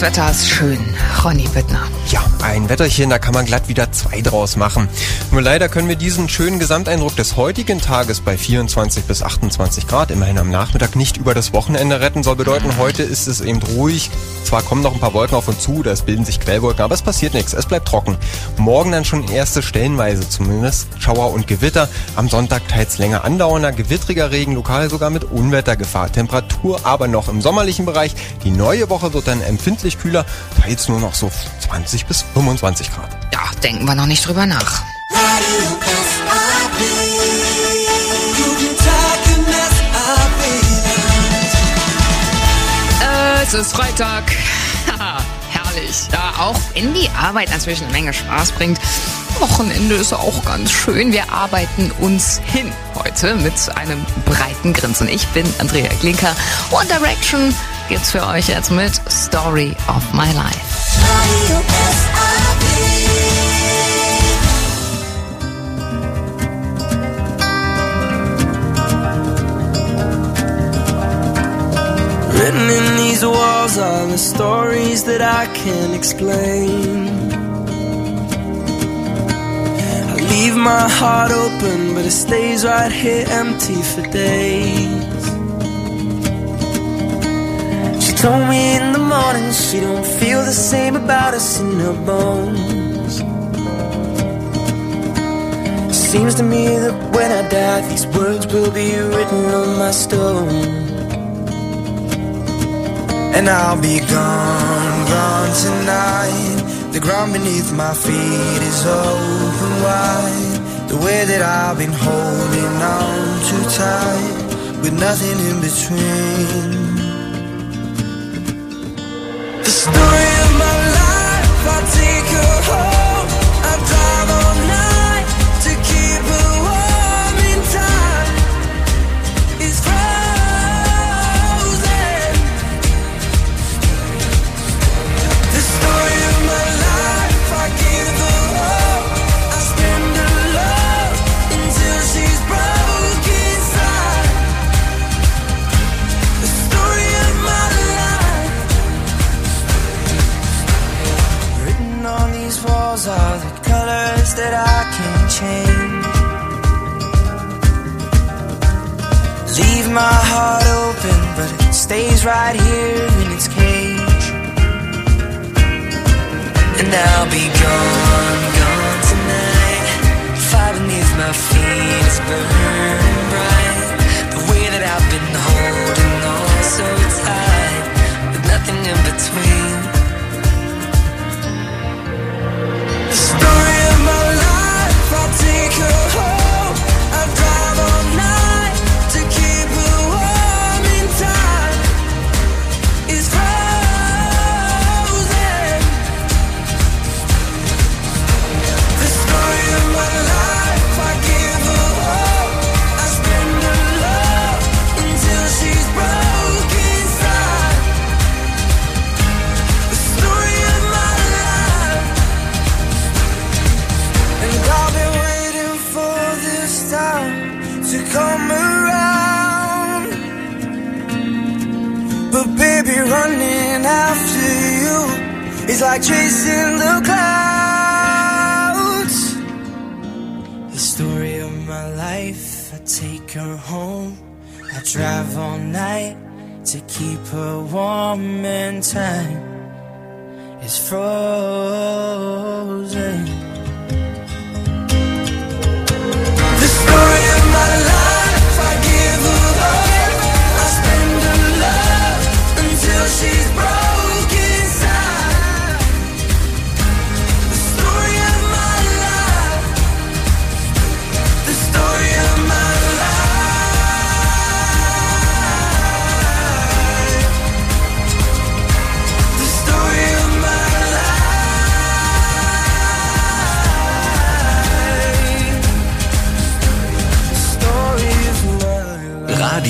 das Wetter ist schön. Ronny Bittner. Ja, ein Wetterchen, da kann man glatt wieder zwei draus machen. Nur leider können wir diesen schönen Gesamteindruck des heutigen Tages bei 24 bis 28 Grad immerhin am Nachmittag nicht über das Wochenende retten. Soll bedeuten, heute ist es eben ruhig. Zwar kommen noch ein paar Wolken auf uns zu, da bilden sich Quellwolken, aber es passiert nichts. Es bleibt trocken. Morgen dann schon erste stellenweise zumindest Schauer und Gewitter. Am Sonntag teils länger andauernder, gewittriger Regen, lokal sogar mit Unwettergefahr. Temperatur aber noch im sommerlichen Bereich. Die neue Woche wird dann empfindlich kühler, teils nur noch so 20 bis 25 Grad. Ja, denken wir noch nicht drüber nach. Es ist Freitag. Herrlich. Ja, auch wenn die Arbeit natürlich eine Menge Spaß bringt. Wochenende ist auch ganz schön. Wir arbeiten uns hin heute mit einem breiten Grinsen. Ich bin Andrea Klinker. One Direction gibt's für euch jetzt mit Story of My Life. Written in these walls are the stories that I can't explain. I leave my heart open, but it stays right here empty for days. Told me in the morning she don't feel the same about us in her bones. Seems to me that when I die, these words will be written on my stone. And I'll be gone, gone tonight. The ground beneath my feet is open wide. The way that I've been holding on too tight, with nothing in between. Story of my life, I take her home. I drive all that I can't change. Leave my heart open, but it stays right here in its cage. And I'll be gone, gone tonight. Fire beneath my feet is burning bright. The way that I've been holding on so tight, with nothing in between. The story like chasing the clouds. The story of my life, I take her home. I drive all night to keep her warm and time is frozen.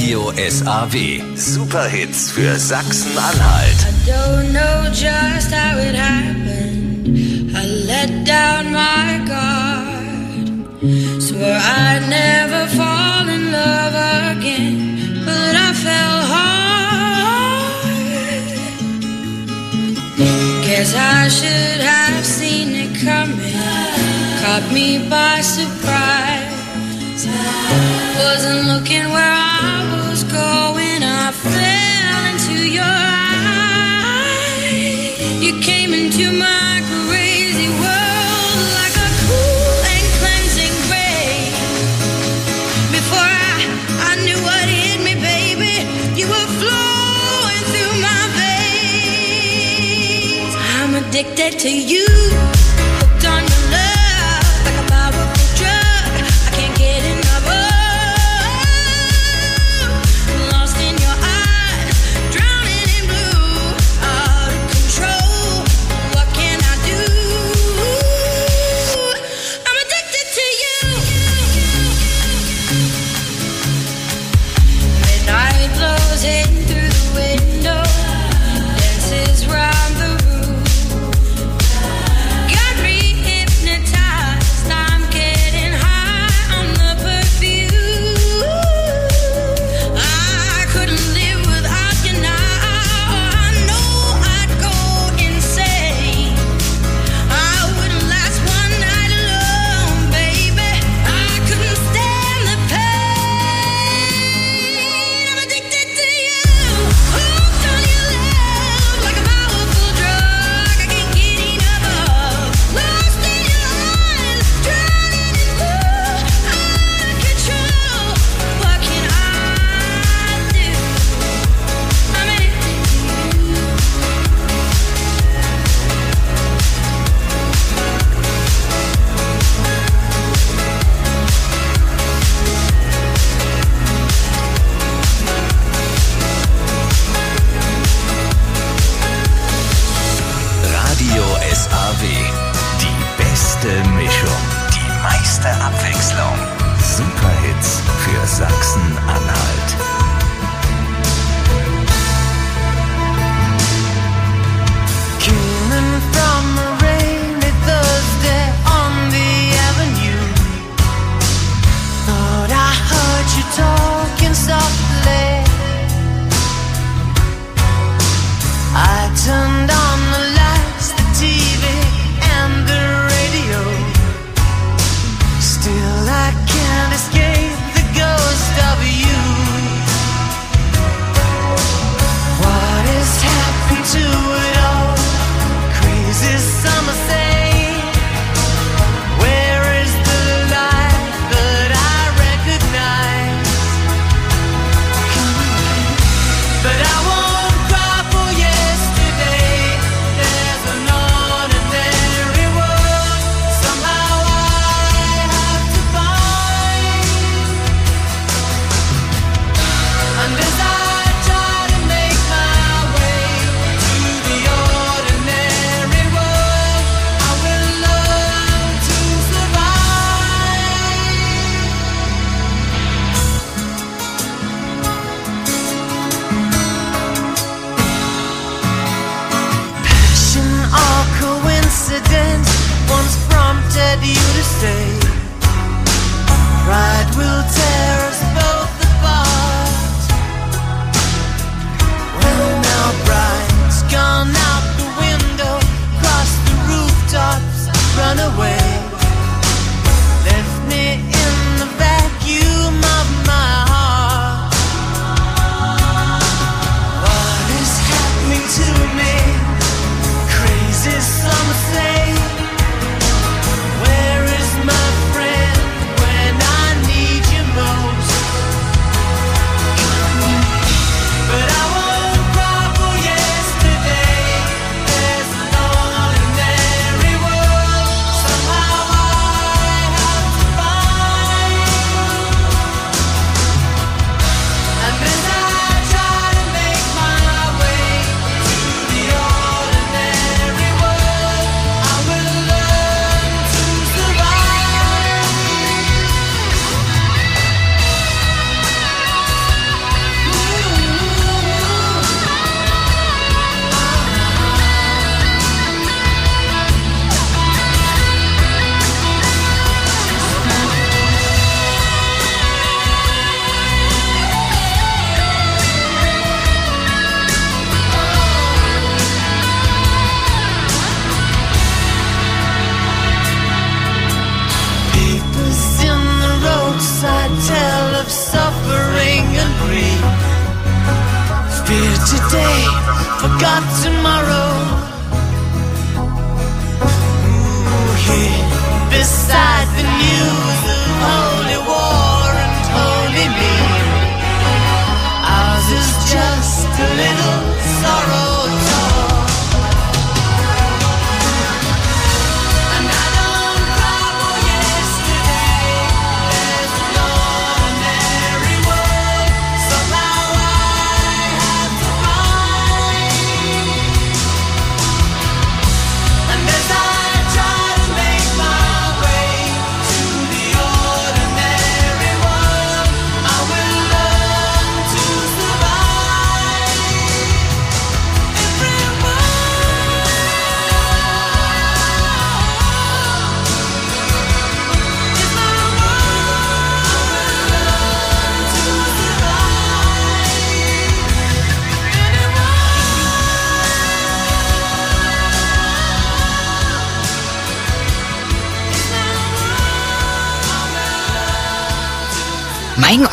Radio SAW. Superhits für Sachsen-Anhalt. I don't know just how it happened. I let down my guard. Swore I'd never fall in love again, but I fell hard. Guess I should have seen it coming. Caught me by surprise. Wasn't looking where I to you, Meiste Abwechslung. Superhits für Sachsen-Anhalt. Coming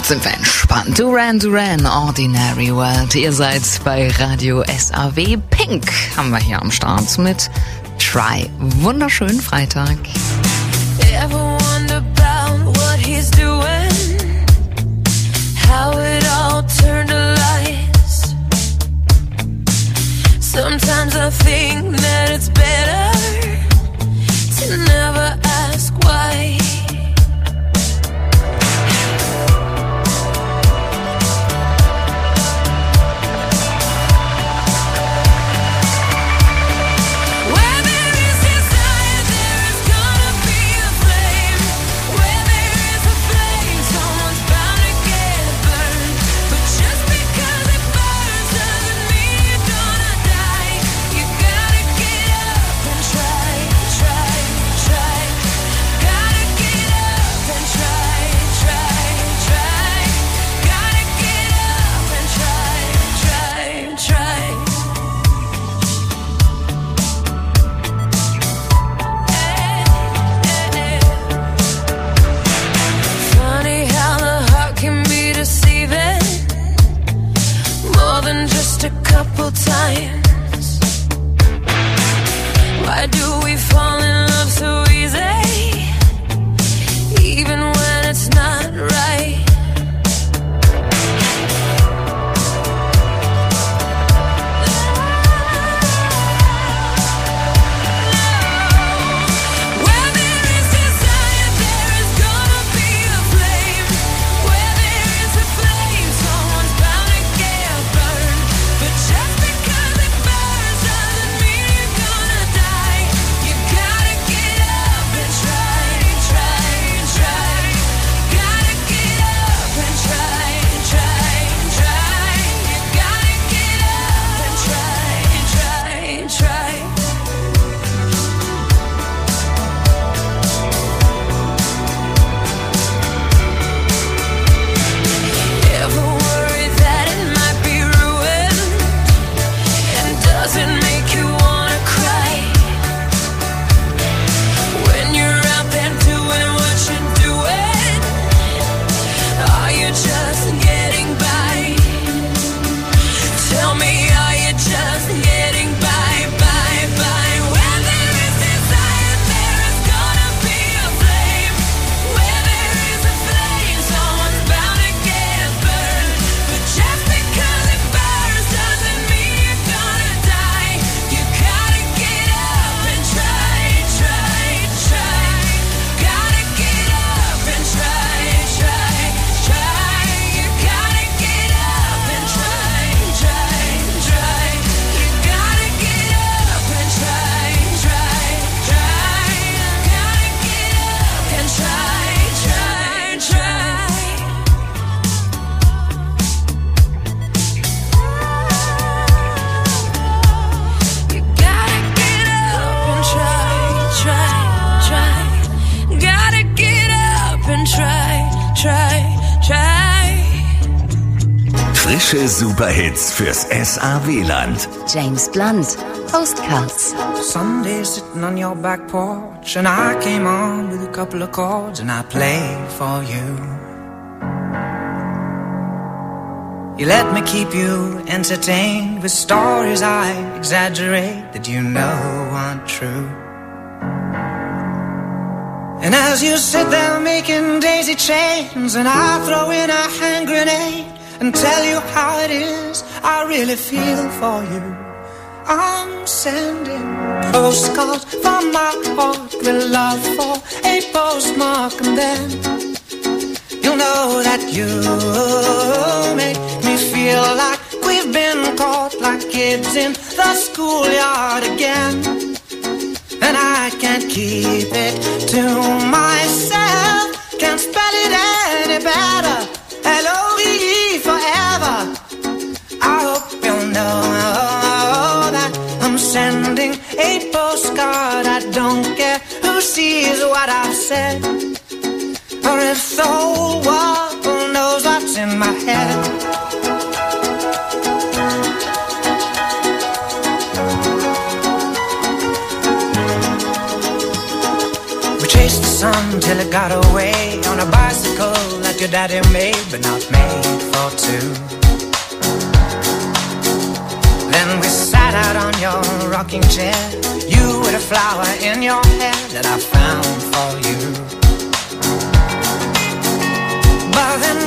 sind wir entspannt. Duran Duran, Ordinary World. Ihr seid bei Radio SAW. Pink haben wir hier am Start mit Try. Wunderschönen Freitag. Sometimes I think that it's better to never ask why. simple time. fürs SAW-Land. James Blunt, Postcards. Sunday sitting on your back porch, and I came on with a couple of chords, and I played for you. You let me keep you entertained with stories I exaggerate that you know aren't true. And as you sit there making daisy chains, and I throw in a hand grenade and tell you how it is I really feel for you. I'm sending postcards from my heart with love for a postmark, and then you'll know that you make me feel like we've been caught like kids in the schoolyard again. And I can't keep it to myself. Can't spell it any better. L-O-V-E forever. Know that I'm sending a postcard. I don't care who sees what I've said. Or if the whole world knows what's in my head. We chased the sun till it got away on a bicycle that your daddy made, but not made for two. Then we sat out on your rocking chair, you with a flower in your hair that I found for you. But then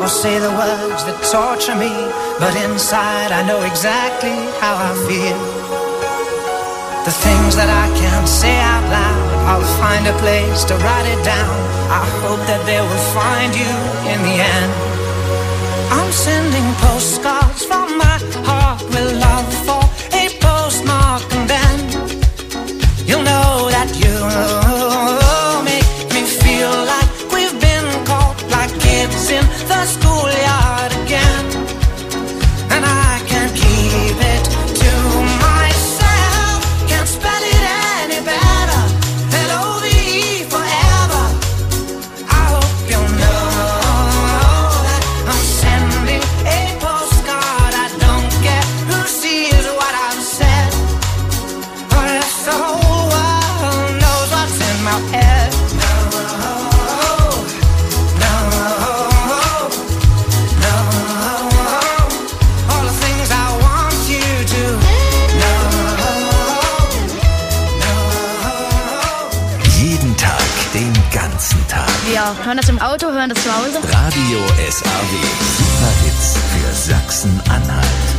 or say the words that torture me, but inside I know exactly how I feel. The things that I can't say out loud, I'll find a place to write it down. I hope that they will find you in the end. I'm sending postcards from my heart with love for a postmark, and then you'll know that you hören das zu Hause. Radio SAW. Superhits für Sachsen-Anhalt.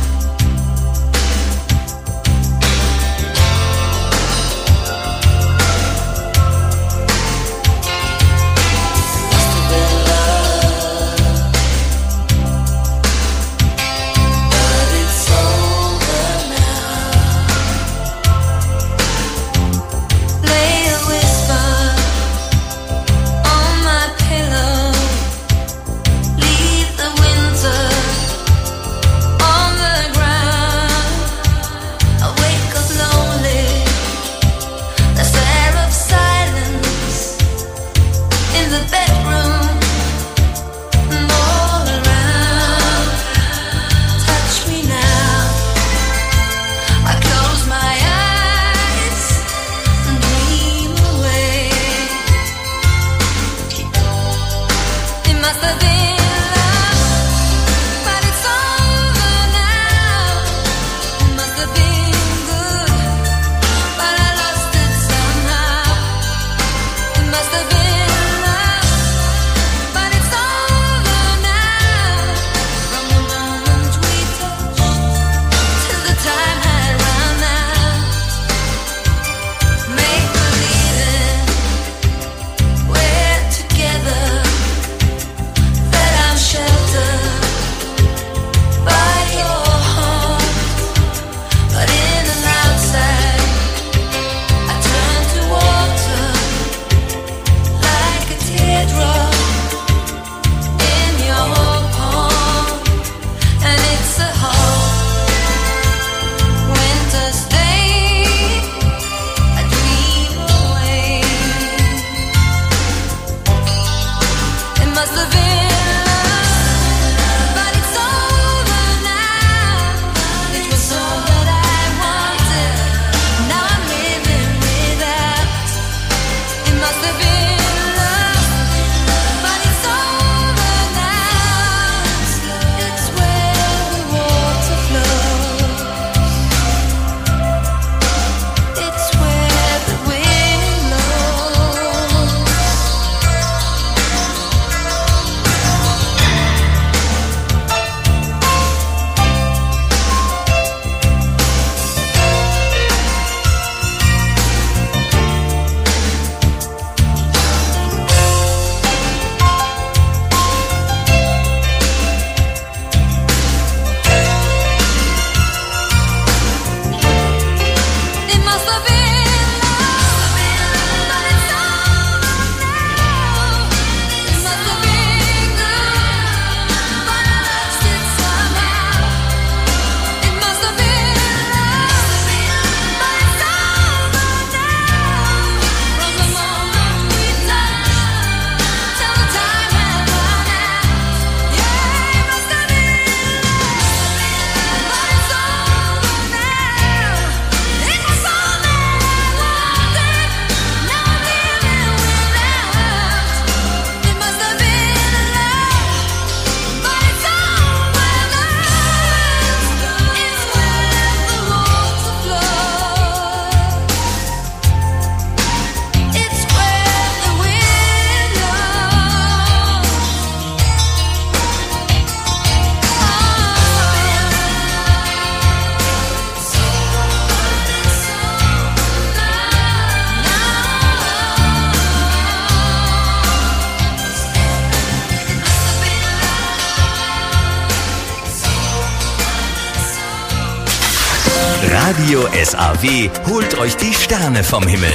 SAW holt euch die Sterne vom Himmel.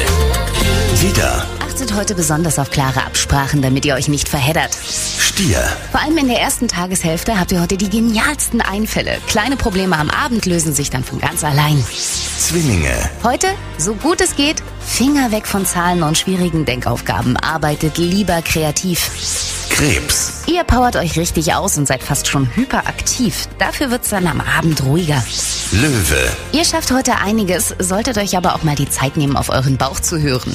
Widder, Achtet heute besonders auf klare Absprachen, damit ihr euch nicht verheddert. Stier, Vor allem in der ersten Tageshälfte habt ihr heute die genialsten Einfälle. Kleine Probleme am Abend lösen sich dann von ganz allein. Zwillinge, Heute, so gut es geht, Finger weg von Zahlen und schwierigen Denkaufgaben. Arbeitet lieber kreativ. Krebs, Ihr powert euch richtig aus und seid fast schon hyperaktiv. Dafür wird's dann am Abend ruhiger. Löwe, Ihr schafft heute einiges, solltet euch aber auch mal die Zeit nehmen, auf euren Bauch zu hören.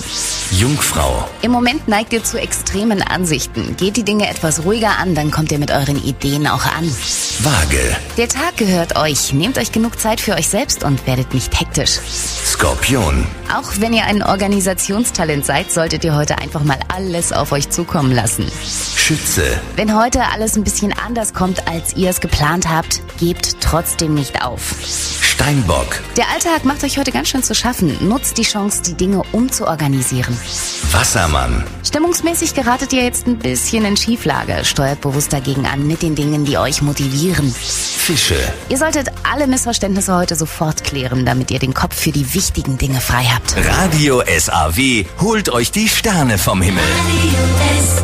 Jungfrau, Im Moment neigt ihr zu extremen Ansichten. Geht die Dinge etwas ruhiger an, dann kommt ihr mit euren Ideen auch an. Waage, Der Tag gehört euch. Nehmt euch genug Zeit für euch selbst und werdet nicht hektisch. Skorpion, Auch wenn ihr ein Organisationstalent seid, solltet ihr heute einfach mal alles auf euch zukommen lassen. Schütze, Wenn heute alles ein bisschen anders kommt, als ihr es geplant habt, gebt trotzdem nicht auf. Steinbock, Der Alltag macht euch heute ganz schön zu schaffen. Nutzt die Chance, die Dinge umzuorganisieren. Wassermann, Stimmungsmäßig geratet ihr jetzt ein bisschen in Schieflage. Steuert bewusst dagegen an mit den Dingen, die euch motivieren. Fische, Ihr solltet alle Missverständnisse heute sofort klären, damit ihr den Kopf für die wichtigen Dinge frei habt. Radio SAW holt euch die Sterne vom Himmel. Fürs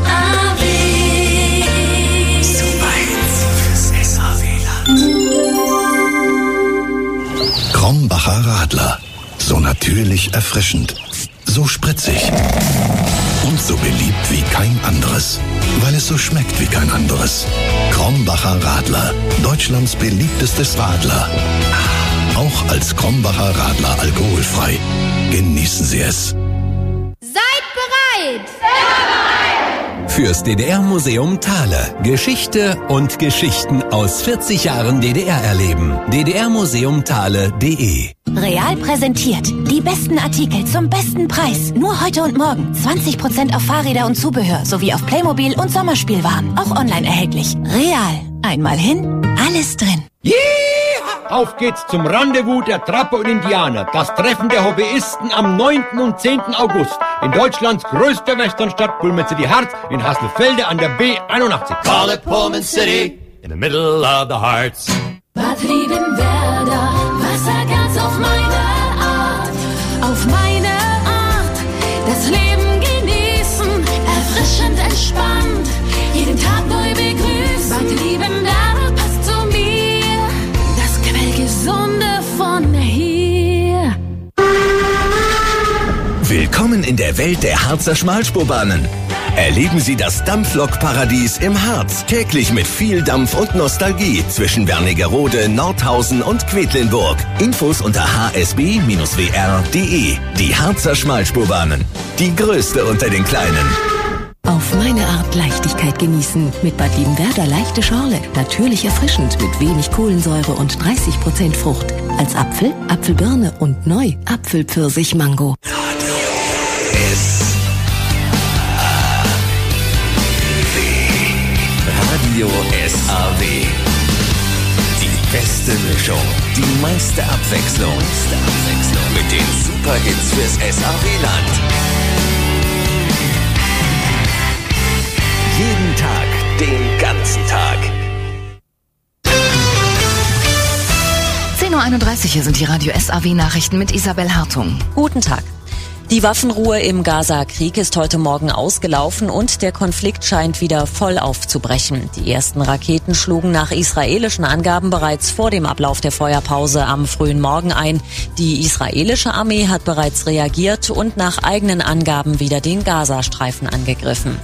Krombacher Radler. So natürlich erfrischend. So spritzig. Und so beliebt wie kein anderes. Weil es so schmeckt wie kein anderes. Krombacher Radler. Deutschlands beliebtestes Radler. Auch als Krombacher Radler alkoholfrei. Genießen Sie es. Seid bereit! Fürs DDR-Museum Thale. Geschichte und Geschichten aus 40 Jahren DDR erleben. ddrmuseumthale.de Real präsentiert. Die besten Artikel zum besten Preis. Nur heute und morgen. 20% auf Fahrräder und Zubehör sowie auf Playmobil und Sommerspielwaren. Auch online erhältlich. Real. Einmal hin, alles drin. Yeah! Auf geht's zum Rendezvous der Trapper und Indianer. Das Treffen der Hobbyisten am 9. und 10. August in Deutschlands größter Westernstadt Pullman City Harz in Hasselfelde an der B81. Call it Pullman City in the middle of the hearts. Bad Liebenwerda, Willkommen in der Welt der Harzer Schmalspurbahnen. Erleben Sie das Dampflokparadies im Harz. Täglich mit viel Dampf und Nostalgie zwischen Wernigerode, Nordhausen und Quedlinburg. Infos unter hsb-wr.de. Die Harzer Schmalspurbahnen. Die größte unter den kleinen. Auf meine Art Leichtigkeit genießen. Mit Bad Liebenwerder leichte Schorle. Natürlich erfrischend mit wenig Kohlensäure und 30% Frucht. Als Apfel, Apfelbirne und neu Apfelpfirsich-Mango. Radio SAW. Die beste Mischung. Die meiste Abwechslung. Meiste Abwechslung. Mit den Superhits fürs SAW-Land. Jeden Tag, den ganzen Tag. 10.31 Uhr, hier sind die Radio SAW Nachrichten mit Isabel Hartung. Guten Tag. Die Waffenruhe im Gaza-Krieg ist heute Morgen ausgelaufen und der Konflikt scheint wieder voll aufzubrechen. Die ersten Raketen schlugen nach israelischen Angaben bereits vor dem Ablauf der Feuerpause am frühen Morgen ein. Die israelische Armee hat bereits reagiert und nach eigenen Angaben wieder den Gazastreifen angegriffen.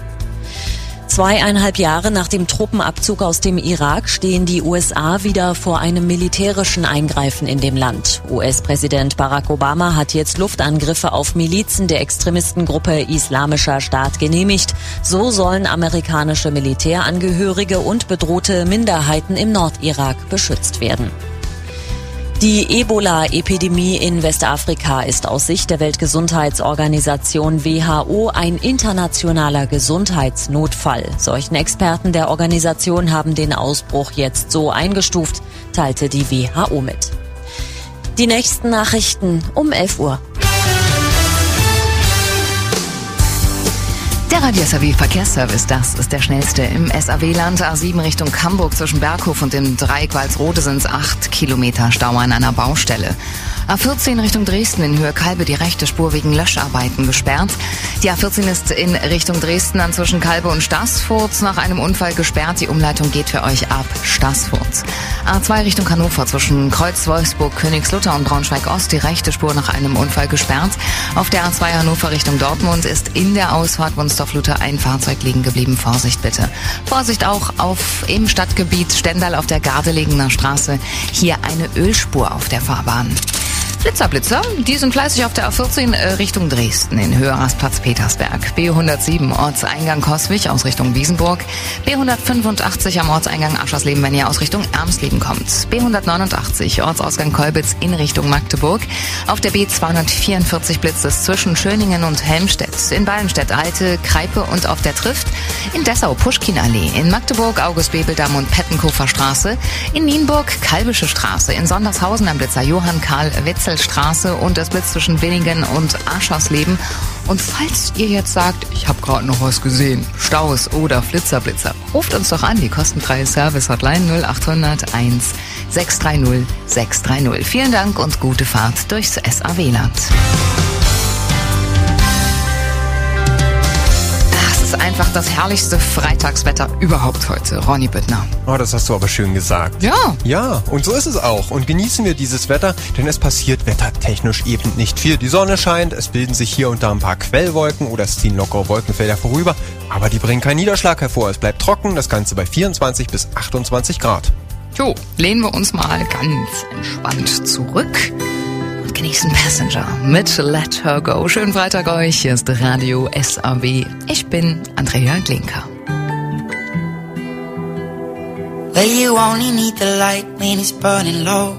Zweieinhalb Jahre nach dem Truppenabzug aus dem Irak stehen die USA wieder vor einem militärischen Eingreifen in dem Land. US-Präsident Barack Obama hat jetzt Luftangriffe auf Milizen der Extremistengruppe Islamischer Staat genehmigt. So sollen amerikanische Militärangehörige und bedrohte Minderheiten im Nordirak beschützt werden. Die Ebola-Epidemie in Westafrika ist aus Sicht der Weltgesundheitsorganisation WHO ein internationaler Gesundheitsnotfall. Solchen Experten der Organisation haben den Ausbruch jetzt so eingestuft, teilte die WHO mit. Die nächsten Nachrichten um 11 Uhr. Der Radio SAW Verkehrsservice, das ist der schnellste im SAW-Land. A7 Richtung Hamburg zwischen Berghof und dem Dreieck Walsrode sind es acht Kilometer Stau an einer Baustelle. A14 Richtung Dresden in Höhe Kalbe die rechte Spur wegen Löscharbeiten gesperrt. Die A14 ist in Richtung Dresden an zwischen Kalbe und Stassfurt nach einem Unfall gesperrt. Die Umleitung geht für euch ab Stassfurt. A2 Richtung Hannover zwischen Kreuz, Wolfsburg, Königslutter und Braunschweig-Ost die rechte Spur nach einem Unfall gesperrt. Auf der A2 Hannover Richtung Dortmund ist in der Ausfahrt Wunstorf-Luther ein Fahrzeug liegen geblieben. Vorsicht bitte. Vorsicht auch auf im Stadtgebiet Stendal auf der Gardelegener Straße. Hier eine Ölspur auf der Fahrbahn. Blitzerblitzer, die sind fleißig auf der A14 äh, Richtung Dresden in Höhe Rastplatz Petersberg. B107 Ortseingang Koswig aus Richtung Wiesenburg. B185 am Ortseingang Aschersleben, wenn ihr aus Richtung Ermsleben kommt. B189 Ortsausgang Kolbitz in Richtung Magdeburg. Auf der B244 blitzt es zwischen Schöningen und Helmstedt. In Ballenstedt Alte, Kreipe und auf der Trift. In Dessau Puschkinallee. In Magdeburg August Bebeldamm und Pettenkofer Straße. In Nienburg Kalbische Straße. In Sondershausen am Blitzer Johann Karl Wetzelstraße und das Blitz zwischen Willingen und Aschersleben. Und falls ihr jetzt sagt, ich habe gerade noch was gesehen, Staus oder Flitzerblitzer, ruft uns doch an, die kostenfreie Service-Hotline 0800 1 630 630. Vielen Dank und gute Fahrt durchs SAW-Land. Ist einfach das herrlichste Freitagswetter überhaupt heute, Ronny Büttner. Oh, das hast du aber schön gesagt. Ja. Ja, und so ist es auch. Und genießen wir dieses Wetter, denn es passiert wettertechnisch eben nicht viel. Die Sonne scheint, es bilden sich hier und da ein paar Quellwolken oder es ziehen lockere Wolkenfelder vorüber, aber die bringen keinen Niederschlag hervor. Es bleibt trocken, das Ganze bei 24 bis 28 Grad. Jo, lehnen wir uns mal ganz entspannt zurück genießen Passenger mit Let Her Go. Schönen Freitag euch, hier ist Radio SAW. Ich bin Andrea Glinker. Well, you only need the light when it's burning low.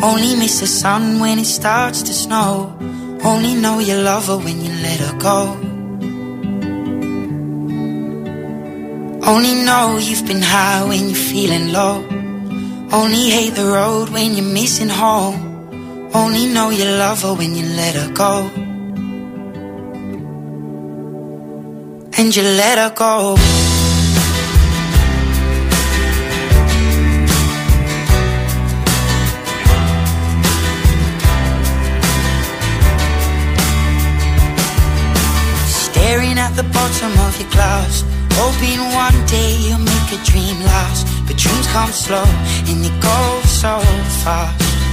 Only miss the sun when it starts to snow. Only know you love her when you let her go. Only know you've been high when you're feeling low. Only hate the road when you're missing home. Only know you love her when you let her go. And you let her go. Staring at the bottom of your glass Hoping one day you'll make a dream last But dreams come slow and they go so fast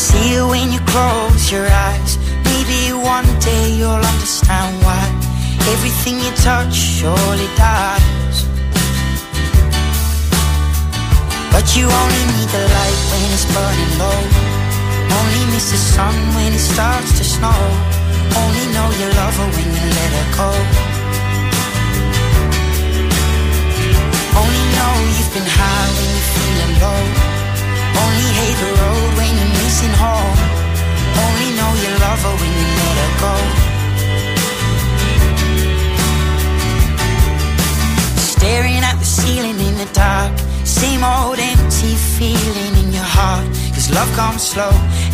see it when you close your eyes Maybe one day you'll understand why Everything you touch surely dies But you only need the light when it's burning low only miss the sun when it starts to snow. Only know you love her when you let her go. Only know you've been high when you're feeling low. Hate the road when you're missing home. Only know you love her when you let her go. Staring at the ceiling in the dark. Same old empty feeling in your heart. Cause love comes slow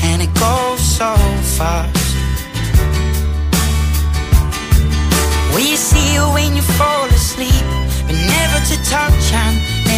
and it goes so fast. Will you see her when you fall asleep? But never to touch and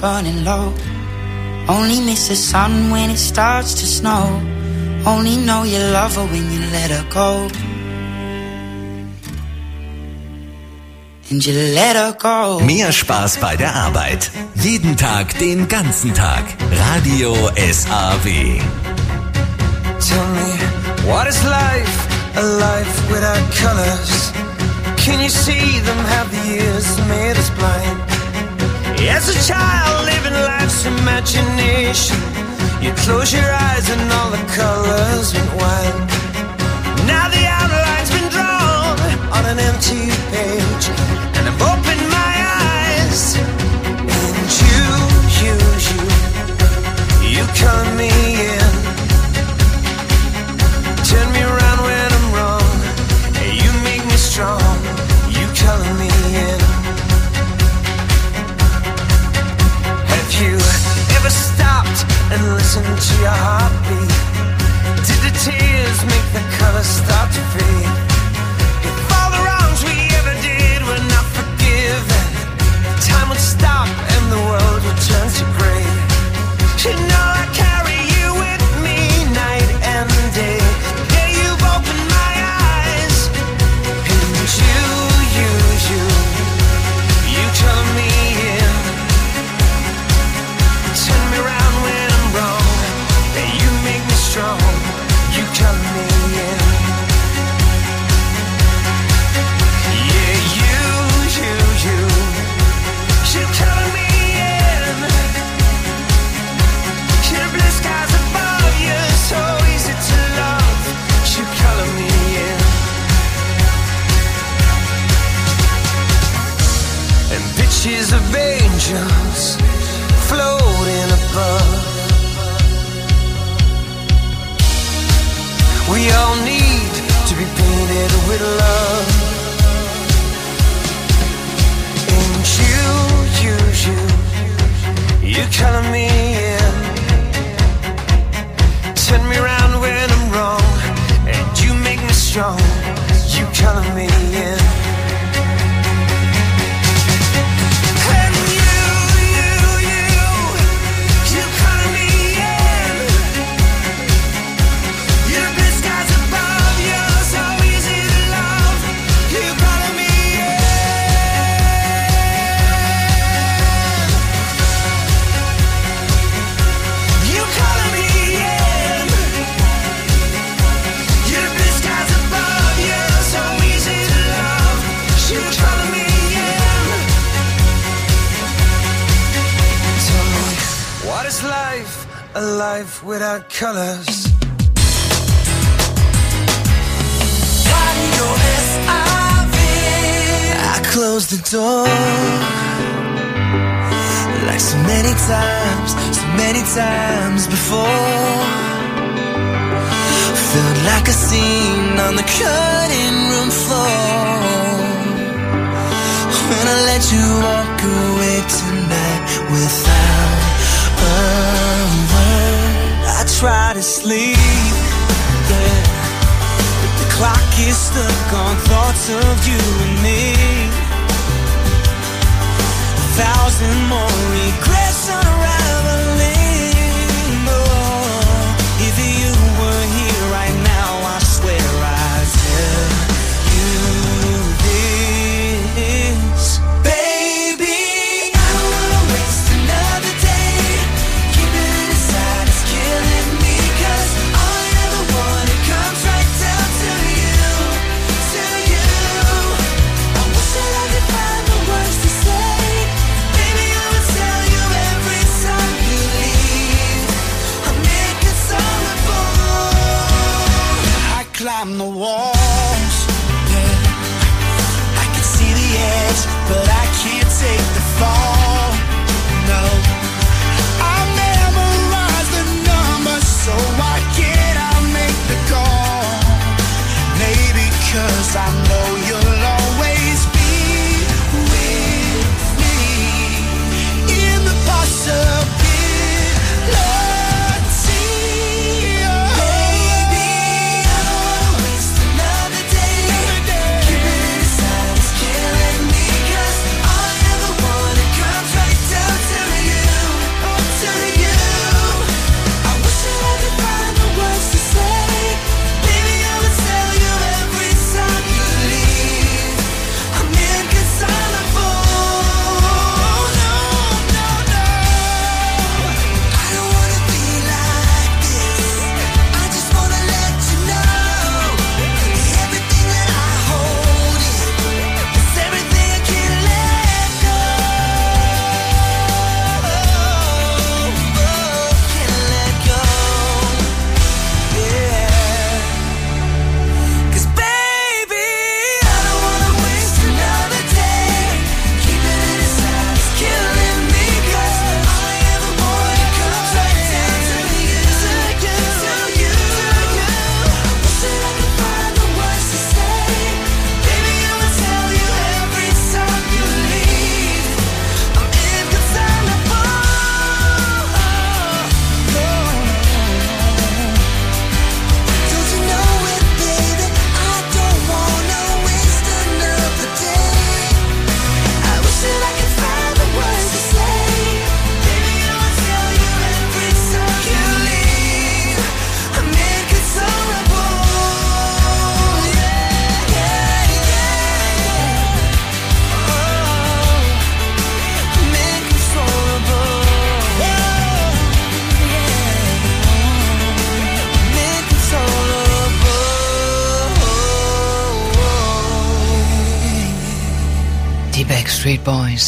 burning low. Only miss the sun when it starts to snow. Only know you love her when you let her go. And you let her go. Mehr Spaß bei der Arbeit. Jeden Tag, den ganzen Tag. Radio SAW. Tell me, what is life? A life without colors. Can you see them? Have the years made us blind? As a child, living life's imagination. You close your eyes and all the colors went wild. Now the outline's been drawn on an empty page, and I've opened my eyes. And you, you, you, you color me in. Turn me around when I'm wrong. You make me strong. Ever stopped and listened to your heartbeat? Did the tears make the colors start to fade? If all the wrongs we ever did were not forgiven, time would stop and the world would turn to gray. You know color me without colors. Radio SIV. I closed the door like so many times, so many times before. Felt like a scene on the cutting try to sleep. Yeah. But the clock is stuck on thoughts of you and me. A thousand more regrets unraveling.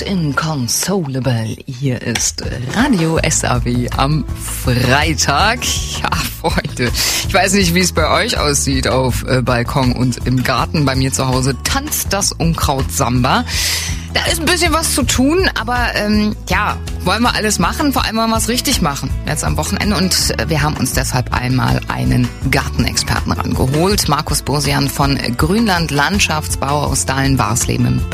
Inconsolable. Hier ist Radio SAW am Freitag. Ja, Freunde, ich weiß nicht, wie es bei euch aussieht auf äh, Balkon und im Garten. Bei mir zu Hause tanzt das Unkraut Samba. Da ist ein bisschen was zu tun, aber ähm, ja, wollen wir alles machen, vor allem wollen wir es richtig machen. Jetzt am Wochenende und äh, wir haben uns deshalb einmal einen Gartenexperten rangeholt. Markus Bursian von Grünland Landschaftsbau aus Dahlen-Barsleben im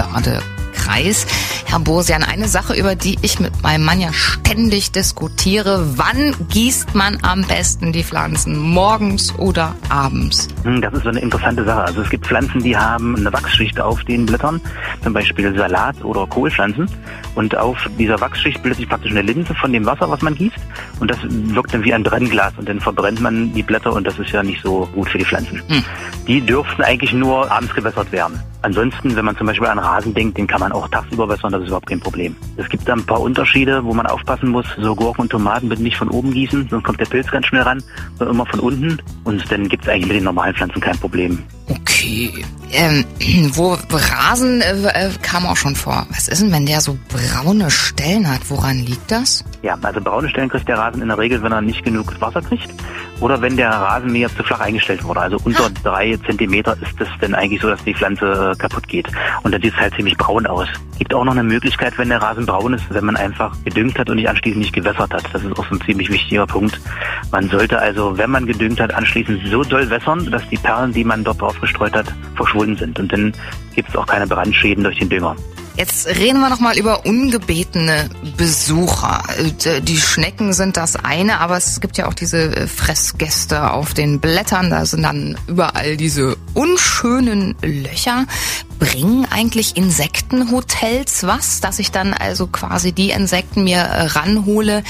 Badekreis. Herr Bursian, eine Sache, über die ich mit meinem Mann ja ständig diskutiere. Wann gießt man am besten die Pflanzen? Morgens oder abends? Hm, Das ist so eine interessante Sache. Also es gibt Pflanzen, die haben eine Wachsschicht auf den Blättern, zum Beispiel Salat- oder Kohlpflanzen. Und auf dieser Wachsschicht bildet sich praktisch eine Linse von dem Wasser, was man gießt. Und das wirkt dann wie ein Brennglas. Und dann verbrennt man die Blätter und das ist ja nicht so gut für die Pflanzen. Die dürften eigentlich nur abends gewässert werden. Ansonsten, wenn man zum Beispiel an Rasen denkt, den kann man auch tagsüber wässern, das ist überhaupt kein Problem. Es gibt da ein paar Unterschiede, wo man aufpassen muss. So Gurken und Tomaten bitte nicht von oben gießen, sonst kommt der Pilz ganz schnell ran, sondern immer von unten. Und dann gibt es eigentlich mit den normalen Pflanzen kein Problem. Okay. Ähm, wo Rasen äh, äh, kam auch schon vor. Was ist denn, wenn der so braune Stellen hat? Woran liegt das? Ja, also braune Stellen kriegt der Rasen in der Regel, wenn er nicht genug Wasser kriegt oder wenn der Rasenmäher zu flach eingestellt wurde. Also unter drei Zentimeter ist es dann eigentlich so, dass die Pflanze äh, kaputt geht. Und dann sieht es halt ziemlich braun aus. Gibt auch noch eine Möglichkeit, wenn der Rasen braun ist, wenn man einfach gedüngt hat und nicht anschließend nicht gewässert hat. Das ist auch so ein ziemlich wichtiger Punkt. Man sollte also, wenn man gedüngt hat, anschließend so doll wässern, dass die Perlen, die man dort drauf gestreut hat, verschwunden sind. Und dann gibt es auch keine Brandschäden durch den Dünger. Jetzt reden wir noch mal über ungebetene Besucher. Äh, Die Schnecken sind das eine, aber es gibt ja auch diese äh, Fressgäste auf den Blättern. Da sind dann überall diese unschönen Löcher. Bringen eigentlich Insektenhotels was, dass ich dann also quasi die Insekten mir äh, ranhole,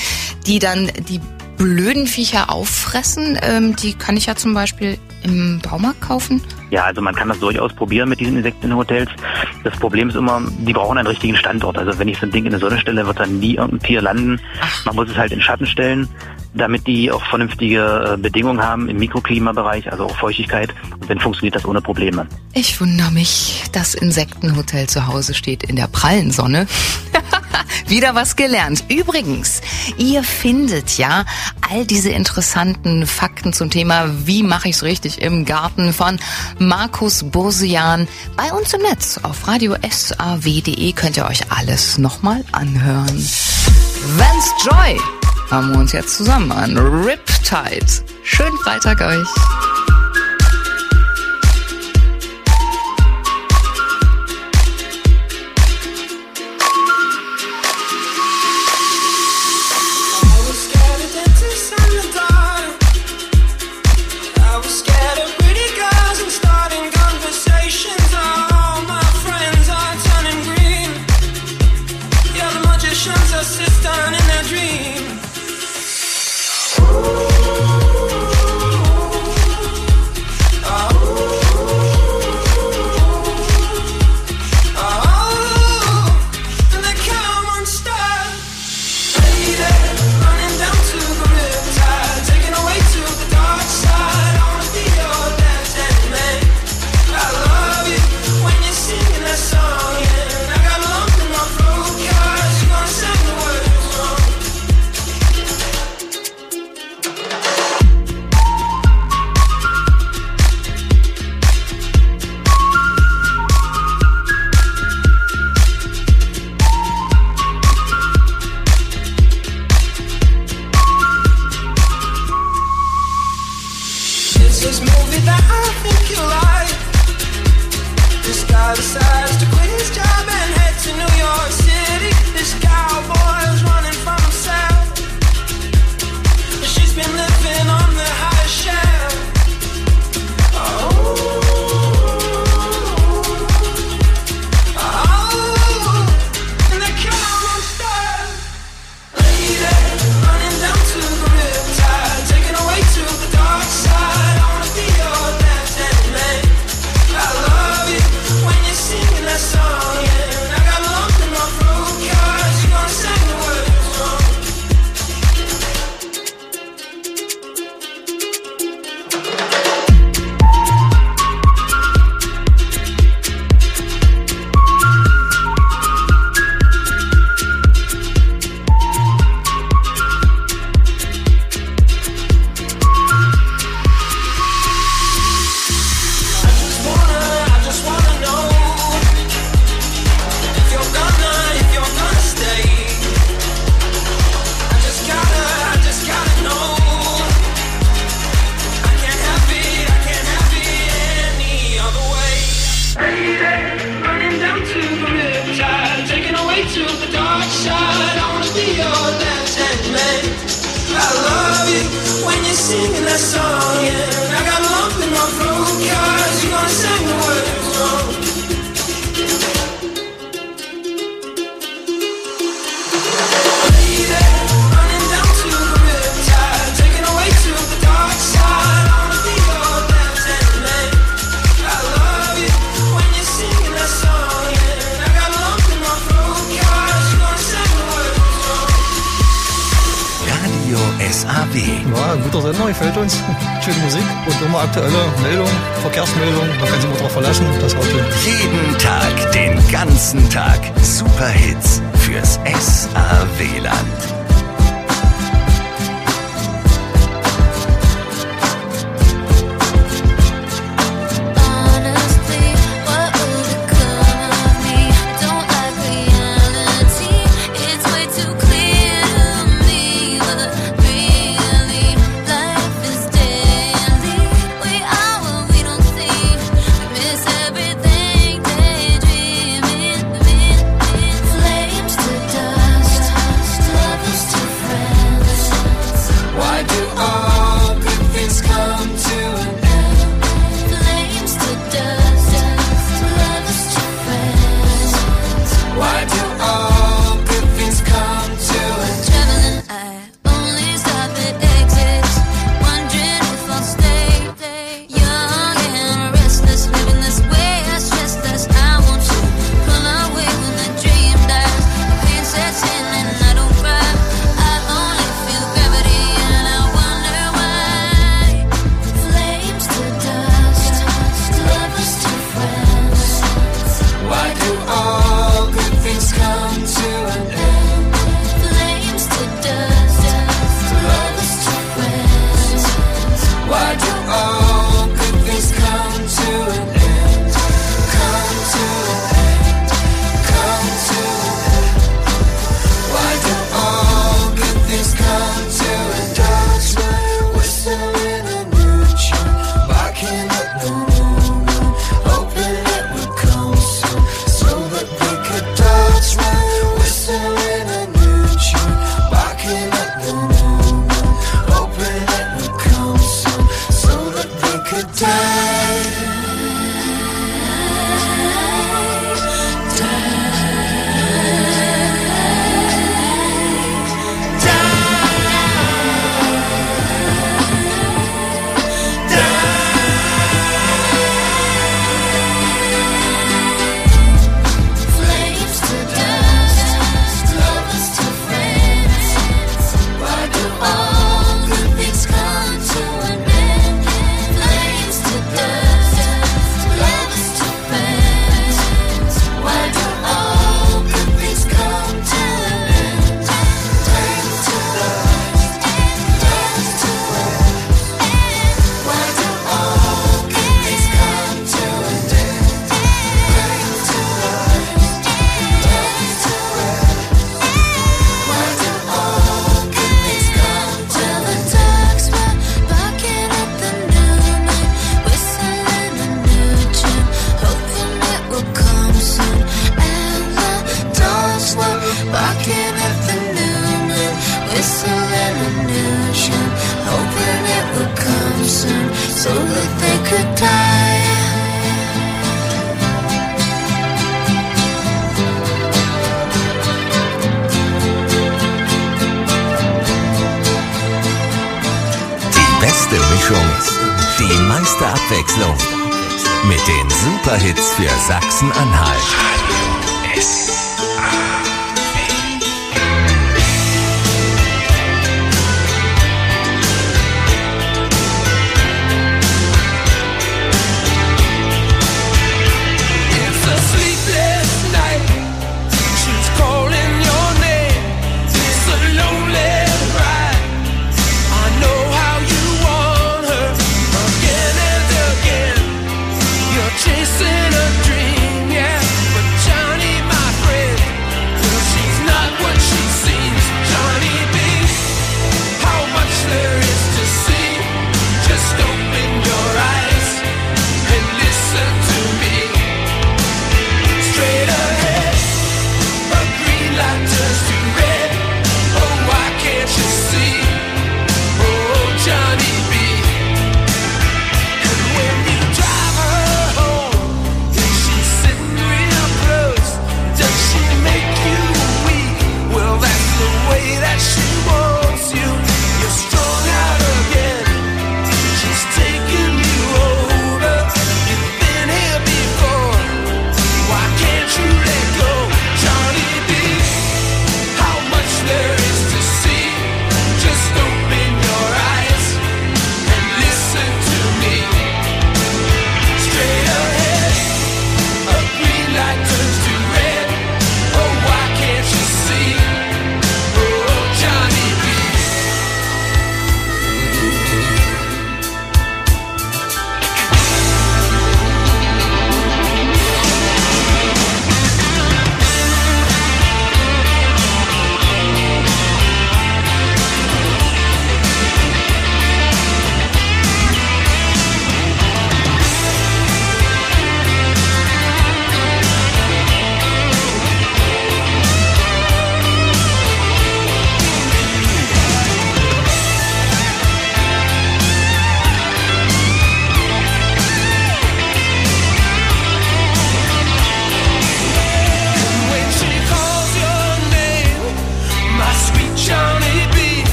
die dann die blöden Viecher auffressen? Ähm, die kann ich ja zum Beispiel im Baumarkt kaufen. Ja, also man kann das durchaus probieren mit diesen Insektenhotels. Das Problem ist immer, die brauchen einen richtigen Standort. Also wenn ich so ein Ding in der Sonne stelle, wird dann nie irgendein Tier landen. Man muss es halt in Schatten stellen, damit die auch vernünftige äh, Bedingungen haben im Mikroklimabereich, also auch Feuchtigkeit. Und dann funktioniert das ohne Probleme. Ich wundere mich, das Insektenhotel zu Hause steht in der prallen Sonne. Wieder was gelernt. Übrigens, ihr findet ja all diese interessanten Fakten zum Thema, wie mache ich es richtig im Garten von Markus Bursian bei uns im Netz. Auf radio saw.de könnt ihr euch alles nochmal anhören. Vance Joy haben wir uns jetzt zusammen an. Riptide. Schönen Freitag euch. Ganzen Tag. Superhits fürs SAW-Land.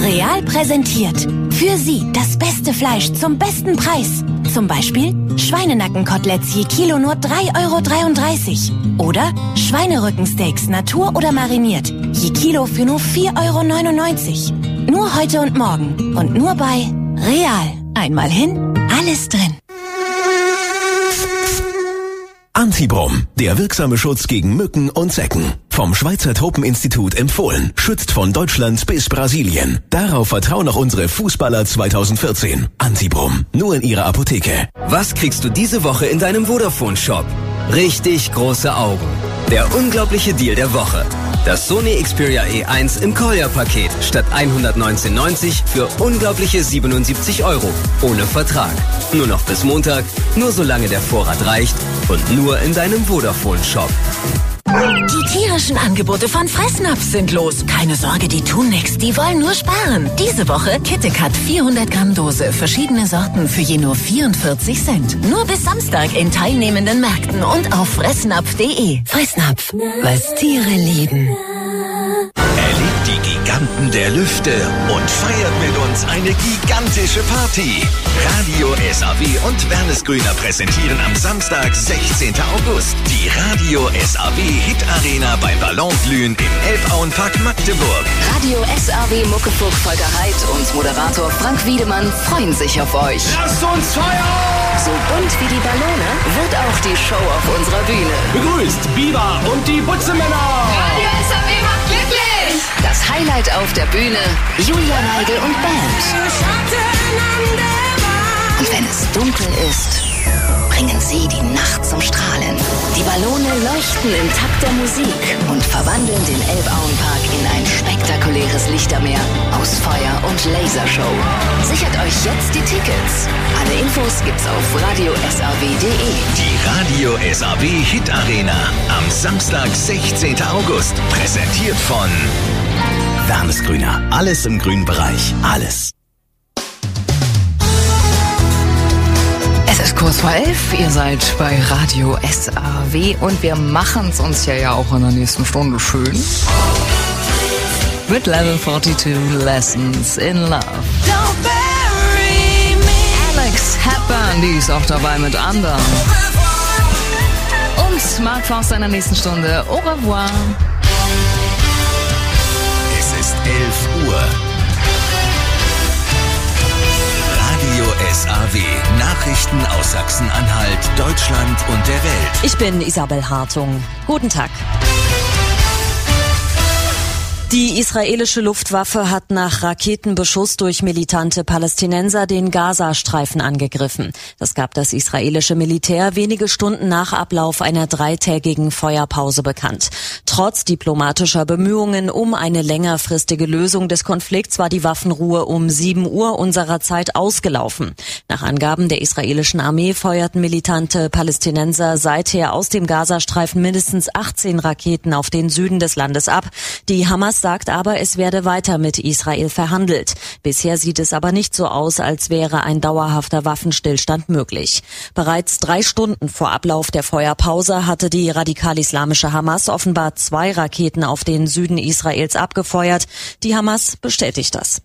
Real präsentiert. Für Sie das beste Fleisch zum besten Preis. Zum Beispiel Schweinenackenkoteletts je Kilo nur 3,33 Euro. Oder Schweinerückensteaks Natur oder mariniert je Kilo für nur 4,99 Euro. Nur heute und morgen. Und nur bei Real. Einmal hin, alles drin. Antibrom, der wirksame Schutz gegen Mücken und Zecken. Vom Schweizer Tropeninstitut empfohlen. Schützt von Deutschland bis Brasilien. Darauf vertrauen auch unsere Fußballer 2014. Antibrom, nur in ihrer Apotheke. Was kriegst du diese Woche in deinem Vodafone-Shop? Richtig große Augen. Der unglaubliche Deal der Woche. Das Sony Xperia E1 im Kolja-Paket statt 119,90 für unglaubliche 77 Euro. Ohne Vertrag. Nur noch bis Montag, nur solange der Vorrat reicht und nur in deinem Vodafone-Shop. Die tierischen Angebote von Fressnapf sind los. Keine Sorge, die tun nix, die wollen nur sparen. Diese Woche KitteKat 400 Gramm Dose, verschiedene Sorten für je nur 44 Cent. Nur bis Samstag in teilnehmenden Märkten und auf fressnapf.de. Fressnapf, was Tiere lieben. Giganten der Lüfte und feiert mit uns eine gigantische Party. Radio SAW und Wernesgrüner präsentieren am Samstag, 16. August, die Radio SAW Hit Arena beim Ballonglühen im Elbauenpark Magdeburg. Radio SAW Muckefuck Volker Heid und Moderator Frank Wiedemann freuen sich auf euch. Lasst uns feiern! So bunt wie die Ballone wird auch die Show auf unserer Bühne. Begrüßt Biber und die Butzemänner! Radio SAW macht glücklich! Das Highlight auf der Bühne, Julia Weigel und Band. Und wenn es dunkel ist, bringen sie die Nacht zum Strahlen. Die Ballone leuchten im Takt der Musik und verwandeln den Elbauenpark in ein spektakuläres Lichtermeer aus Feuer und Lasershow. Sichert euch jetzt die Tickets. Alle Infos gibt's auf radiosaw.de. Die Radio SAW Hit Arena am Samstag, 16. August. Präsentiert von Wernesgrüner. Alles im grünen Bereich. Alles. Es ist kurz vor elf, ihr seid bei Radio SAW und wir machen es uns ja, ja auch in der nächsten Stunde schön. Mit Level 42 Lessons in Love. Alex Hepburn, die ist auch dabei mit anderen. Und Mark Forster in der nächsten Stunde. Au revoir. Es ist 11 Uhr. Radio SAW. Nachrichten aus Sachsen-Anhalt, Deutschland und der Welt. Ich bin Isabel Hartung. Guten Tag. Die israelische Luftwaffe hat nach Raketenbeschuss durch militante Palästinenser den Gazastreifen angegriffen. Das gab das israelische Militär wenige Stunden nach Ablauf einer dreitägigen Feuerpause bekannt. Trotz diplomatischer Bemühungen um eine längerfristige Lösung des Konflikts war die Waffenruhe um 7 Uhr unserer Zeit ausgelaufen. Nach Angaben der israelischen Armee feuerten militante Palästinenser seither aus dem Gazastreifen mindestens 18 Raketen auf den Süden des Landes ab. Die Hamas sagt aber, es werde weiter mit Israel verhandelt. Bisher sieht es aber nicht so aus, als wäre ein dauerhafter Waffenstillstand möglich. Bereits drei Stunden vor Ablauf der Feuerpause hatte die radikal-islamische Hamas offenbar zwei Raketen auf den Süden Israels abgefeuert. Die Hamas bestätigt das.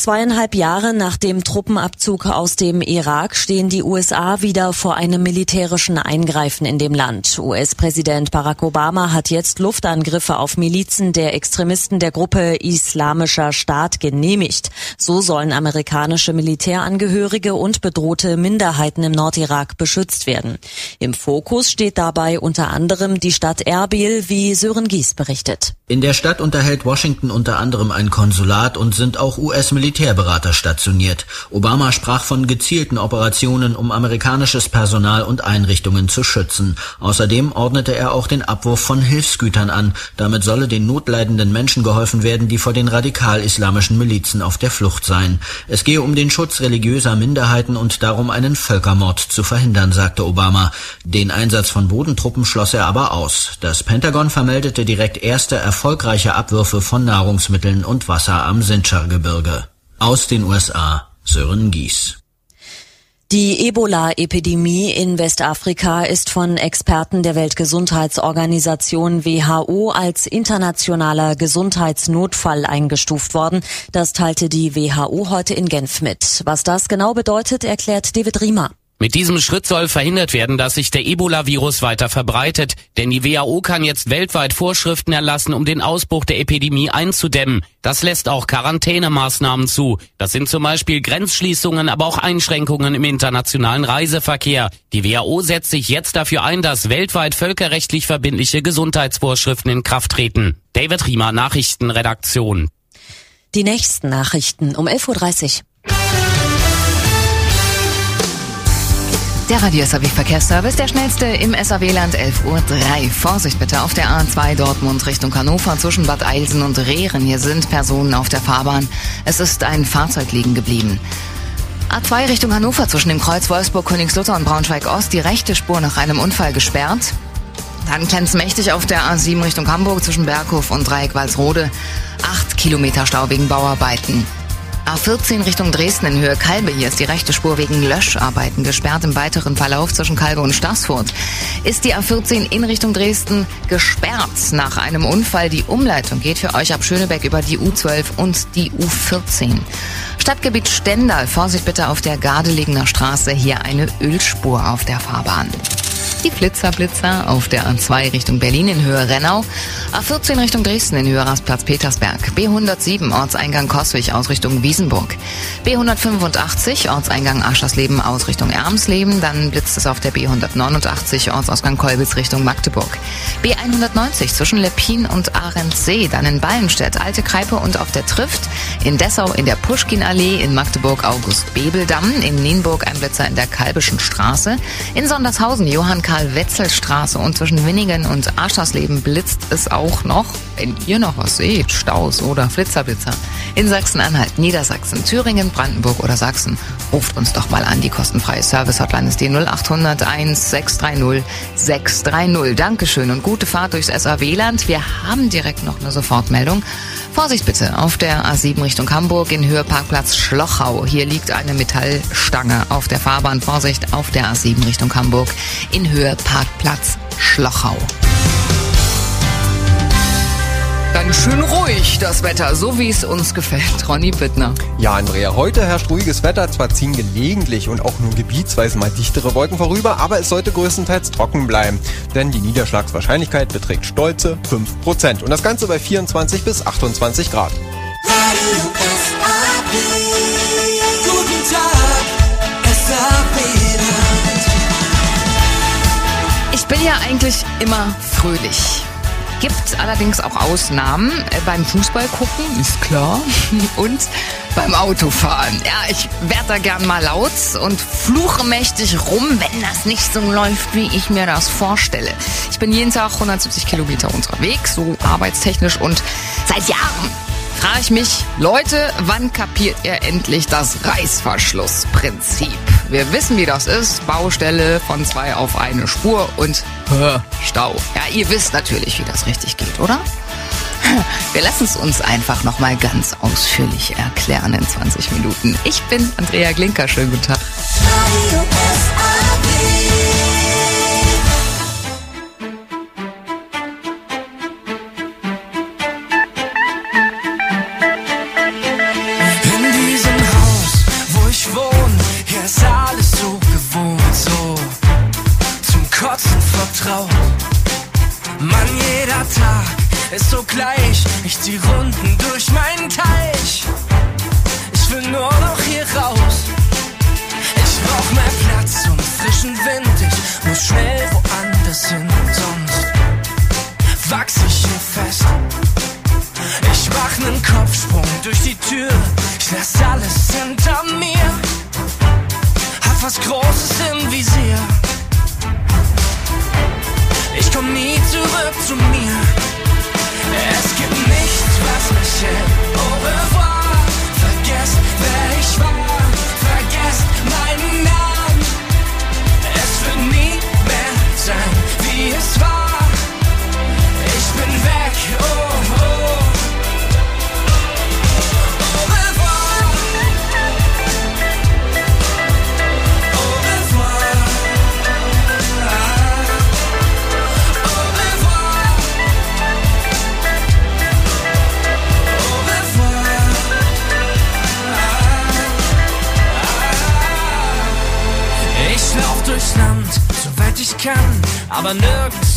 Zweieinhalb Jahre nach dem Truppenabzug aus dem Irak stehen die USA wieder vor einem militärischen Eingreifen in dem Land. US-Präsident Barack Obama hat jetzt Luftangriffe auf Milizen der Extremisten der Gruppe Islamischer Staat genehmigt. So sollen amerikanische Militärangehörige und bedrohte Minderheiten im Nordirak beschützt werden. Im Fokus steht dabei unter anderem die Stadt Erbil, wie Sören Gies berichtet. In der Stadt unterhält Washington unter anderem ein Konsulat und sind auch US-Militärberater stationiert. Obama sprach von gezielten Operationen, um amerikanisches Personal und Einrichtungen zu schützen. Außerdem ordnete er auch den Abwurf von Hilfsgütern an. Damit solle den notleidenden Menschen geholfen werden, die vor den radikal-islamischen Milizen auf der Flucht seien. Es gehe um den Schutz religiöser Minderheiten und darum, einen Völkermord zu verhindern, sagte Obama. Den Einsatz von Bodentruppen schloss er aber aus. Das Pentagon vermeldete direkt erste erfolgreiche Abwürfe von Nahrungsmitteln und Wasser am Sindschar-Gebirge. Aus den USA, Sören Gies. Die Ebola-Epidemie in Westafrika ist von Experten der Weltgesundheitsorganisation WHO als internationaler Gesundheitsnotfall eingestuft worden. Das teilte die WHO heute in Genf mit. Was das genau bedeutet, erklärt David Riemer. Mit diesem Schritt soll verhindert werden, dass sich der Ebola-Virus weiter verbreitet, denn die WHO kann jetzt weltweit Vorschriften erlassen, um den Ausbruch der Epidemie einzudämmen. Das lässt auch Quarantänemaßnahmen zu. Das sind zum Beispiel Grenzschließungen, aber auch Einschränkungen im internationalen Reiseverkehr. Die WHO setzt sich jetzt dafür ein, dass weltweit völkerrechtlich verbindliche Gesundheitsvorschriften in Kraft treten. David Riemer, Nachrichtenredaktion. Die nächsten Nachrichten um 11.30 Uhr. Der Radio SAW Verkehrsservice, der schnellste im SAW-Land 11.03 Uhr. Vorsicht bitte auf der A2 Dortmund Richtung Hannover zwischen Bad Eilsen und Rehren. Hier sind Personen auf der Fahrbahn. Es ist ein Fahrzeug liegen geblieben. A2 Richtung Hannover zwischen dem Kreuz Wolfsburg, Königslutter und Braunschweig-Ost. Die rechte Spur nach einem Unfall gesperrt. Dann glänzt mächtig auf der A7 Richtung Hamburg zwischen Berghof und Dreieck Walsrode. Acht Kilometer Stau wegen Bauarbeiten. A14 Richtung Dresden in Höhe Kalbe. Hier ist die rechte Spur wegen Löscharbeiten gesperrt. Im weiteren Verlauf zwischen Kalbe und Stassfurt ist die A14 in Richtung Dresden gesperrt. Nach einem Unfall die Umleitung geht für euch ab Schönebeck über die U12 und die U14. Stadtgebiet Stendal. Vorsicht bitte auf der Gardeligener Straße. Hier eine Ölspur auf der Fahrbahn. Die Blitzerblitzer auf der A2 Richtung Berlin in Höhe Rennau, A14 Richtung Dresden in Höhe Rastplatz Petersberg, B107 Ortseingang Koswig aus Richtung Wiesenburg, B185 Ortseingang Aschersleben aus Richtung Ermsleben, dann blitzt es auf der B189 Ortsausgang Kolbitz Richtung Magdeburg, B190 zwischen Leppin und Ahrensee, dann in Ballenstedt, Alte Kreipe und auf der Trift, in Dessau in der Puschkinallee, in Magdeburg August Bebeldamm, in Nienburg ein Blitzer in der Kalbischen Straße, in Sondershausen Johann Karl-Wetzel-Straße und zwischen Winningen und Aschersleben blitzt es auch noch. Wenn ihr noch was seht, Staus oder Flitzerblitzer. In Sachsen-Anhalt, Niedersachsen, Thüringen, Brandenburg oder Sachsen, ruft uns doch mal an. Die kostenfreie Service-Hotline ist die 0800 1630 630. Dankeschön und gute Fahrt durchs SAW-Land. Wir haben direkt noch eine Sofortmeldung. Vorsicht bitte auf der A7 Richtung Hamburg in Höhe Parkplatz Schlochau. Hier liegt eine Metallstange auf der Fahrbahn. Vorsicht auf der A7 Richtung Hamburg in Höhe Parkplatz Schlochau. Dann schön ruhig das Wetter, so wie es uns gefällt. Ronny Bittner. Ja, Andrea, heute herrscht ruhiges Wetter. Zwar ziehen gelegentlich und auch nur gebietsweise mal dichtere Wolken vorüber, aber es sollte größtenteils trocken bleiben. Denn die Niederschlagswahrscheinlichkeit beträgt stolze 5%. Und das Ganze bei 24 bis 28 Grad. Radio SAP. Guten Tag, SAP-Land. Ich bin ja eigentlich immer fröhlich. Gibt allerdings auch Ausnahmen äh, beim Fußball gucken, ist klar, und beim Autofahren. Ja, ich werde da gern mal laut und fluche mächtig rum, wenn das nicht so läuft, wie ich mir das vorstelle. Ich bin jeden Tag 170 Kilometer unterwegs, so arbeitstechnisch und seit Jahren frage ich mich, Leute, wann kapiert ihr endlich das Reißverschlussprinzip? Wir wissen, wie das ist. Baustelle von zwei auf eine Spur und Stau. Ja, ihr wisst natürlich, wie das richtig geht, oder? Wir lassen es uns einfach nochmal ganz ausführlich erklären in 20 Minuten. Ich bin Andrea Glinker. Schönen guten Tag. Ich zieh Runden durch meinen Teich. nirgends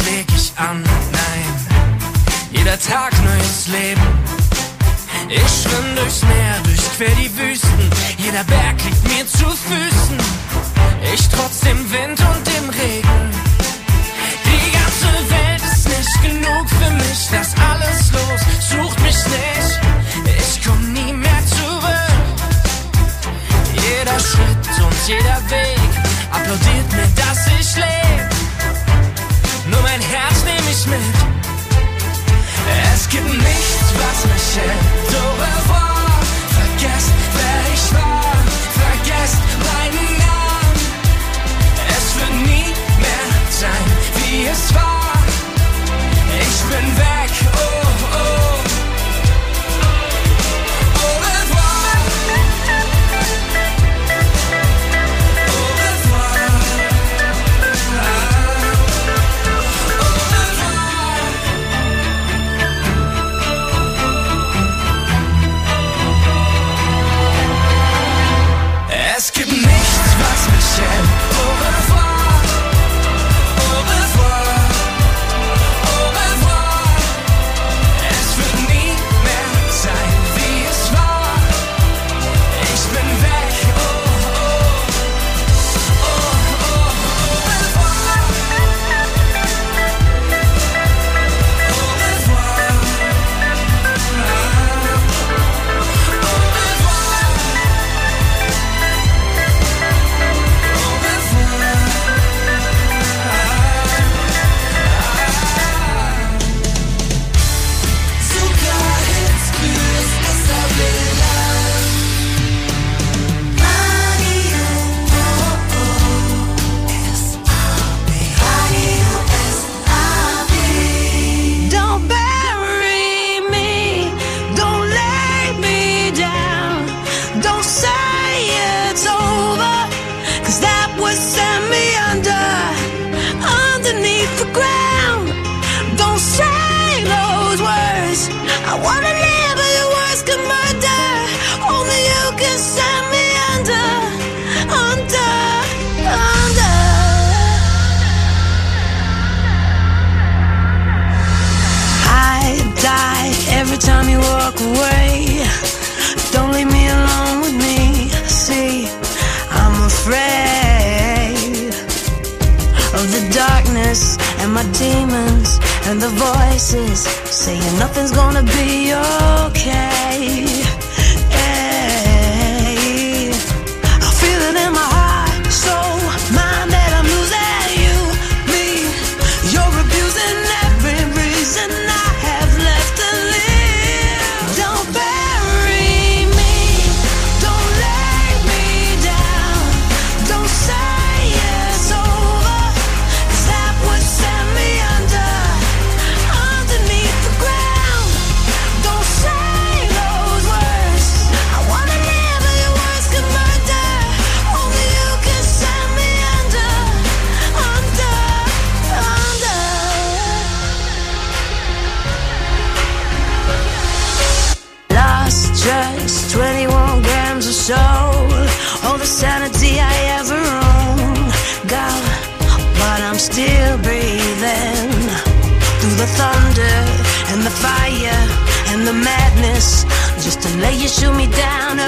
and the madness just to let you shoot me down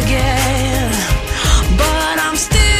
again. But I'm still.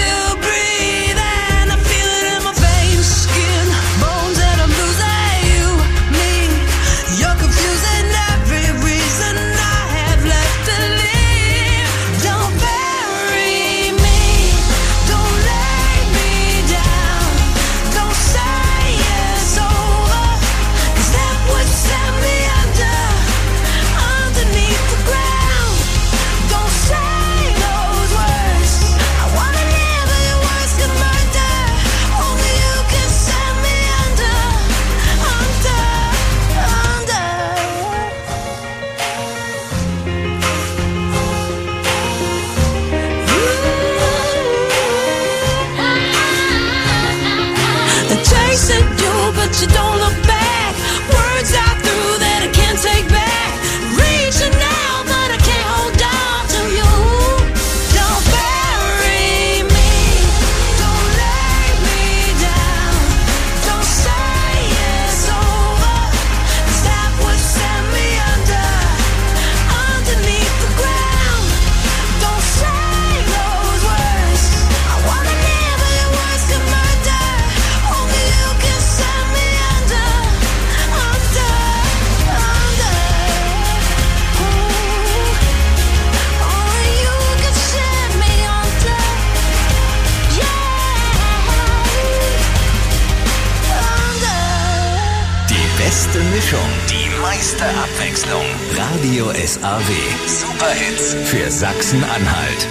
Abwechslung. Radio SAW. Superhits für Sachsen-Anhalt.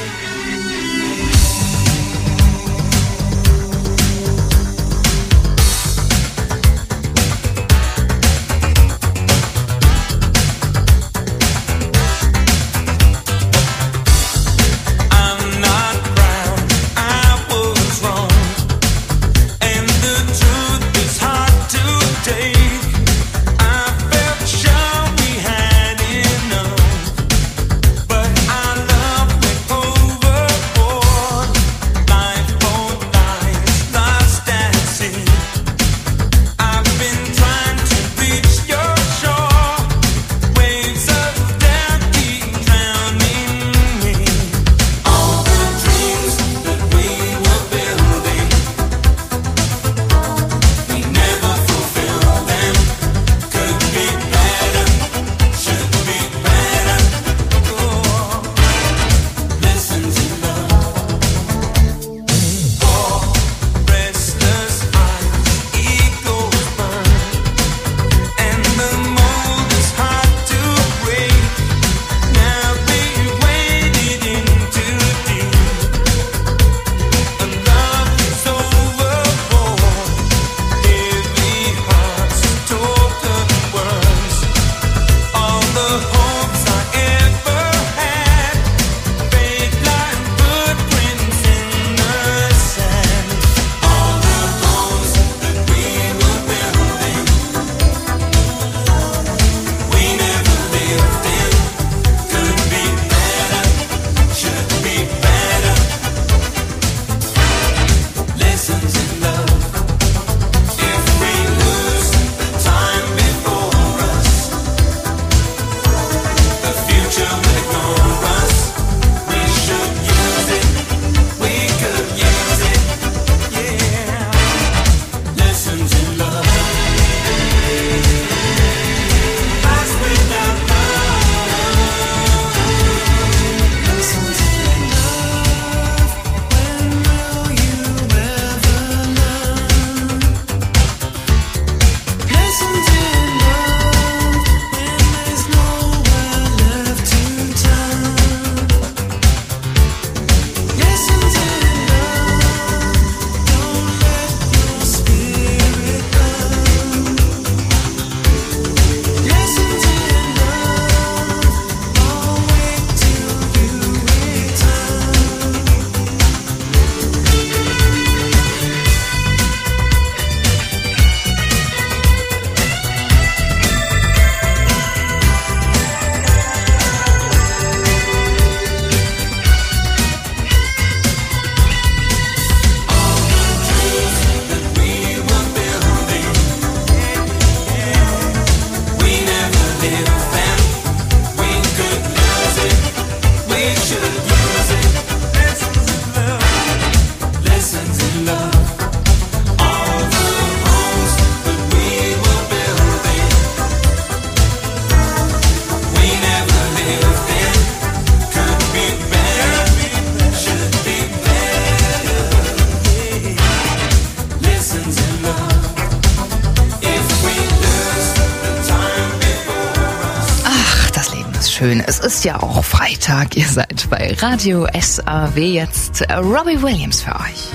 ist ja auch Freitag. Ihr seid bei Radio SAW jetzt äh, Robbie Williams für euch.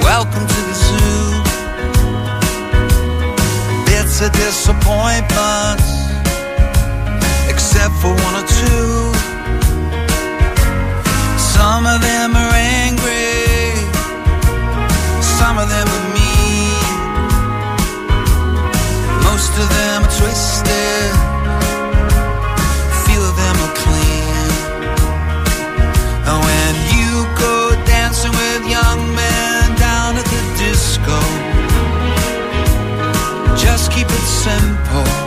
Welcome to the zoo. It's a disappointment, except for one or two. Some of them are angry, some of them are most of them are twisted. Few of them are clean. And when you go dancing with young men down at the disco, just keep it simple.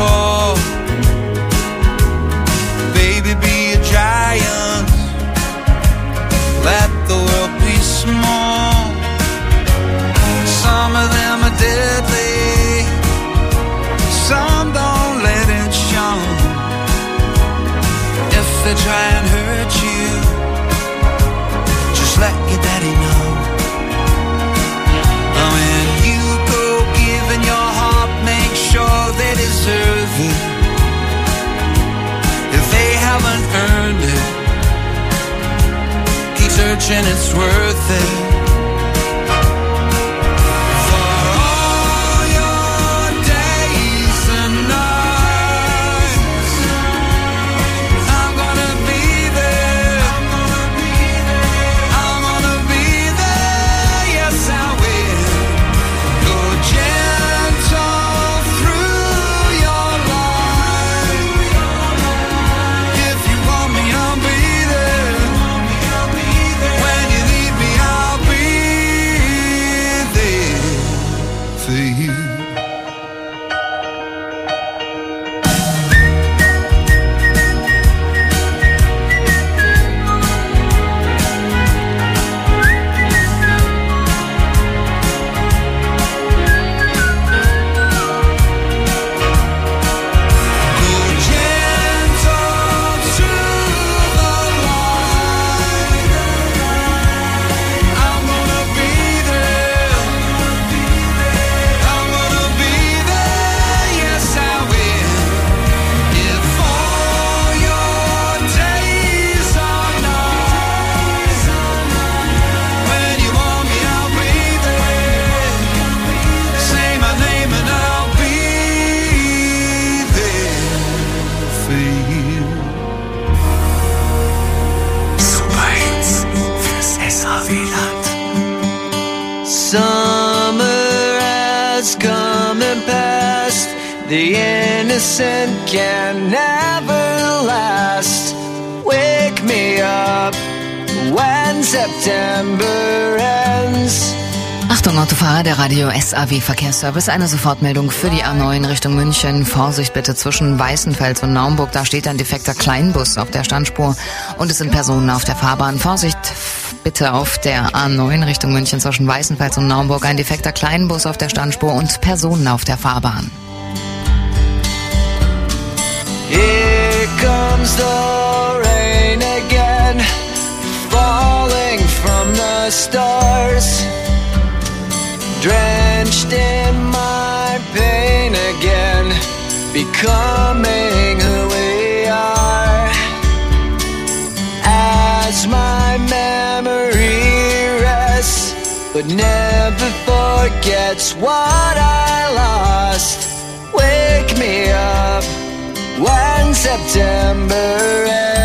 Call. Baby, be a giant. Let the world be small. Some of them are deadly. Some don't let it show. If they try and hurt you, just let your daddy haven't earned it, keep searching, it's worth it. Der Radio SAW Verkehrsservice. Eine Sofortmeldung für die A9 Richtung München. Vorsicht bitte zwischen Weißenfels und Naumburg. Da steht ein defekter Kleinbus auf der Standspur und es sind Personen auf der Fahrbahn. Vorsicht bitte auf der A9 Richtung München zwischen Weißenfels und Naumburg. Ein defekter Kleinbus auf der Standspur und Personen auf der Fahrbahn. Here comes the rain again, falling from the stars. Drenched in my pain again, becoming who we are. As my memory rests, but never forgets what I lost. Wake me up when September ends.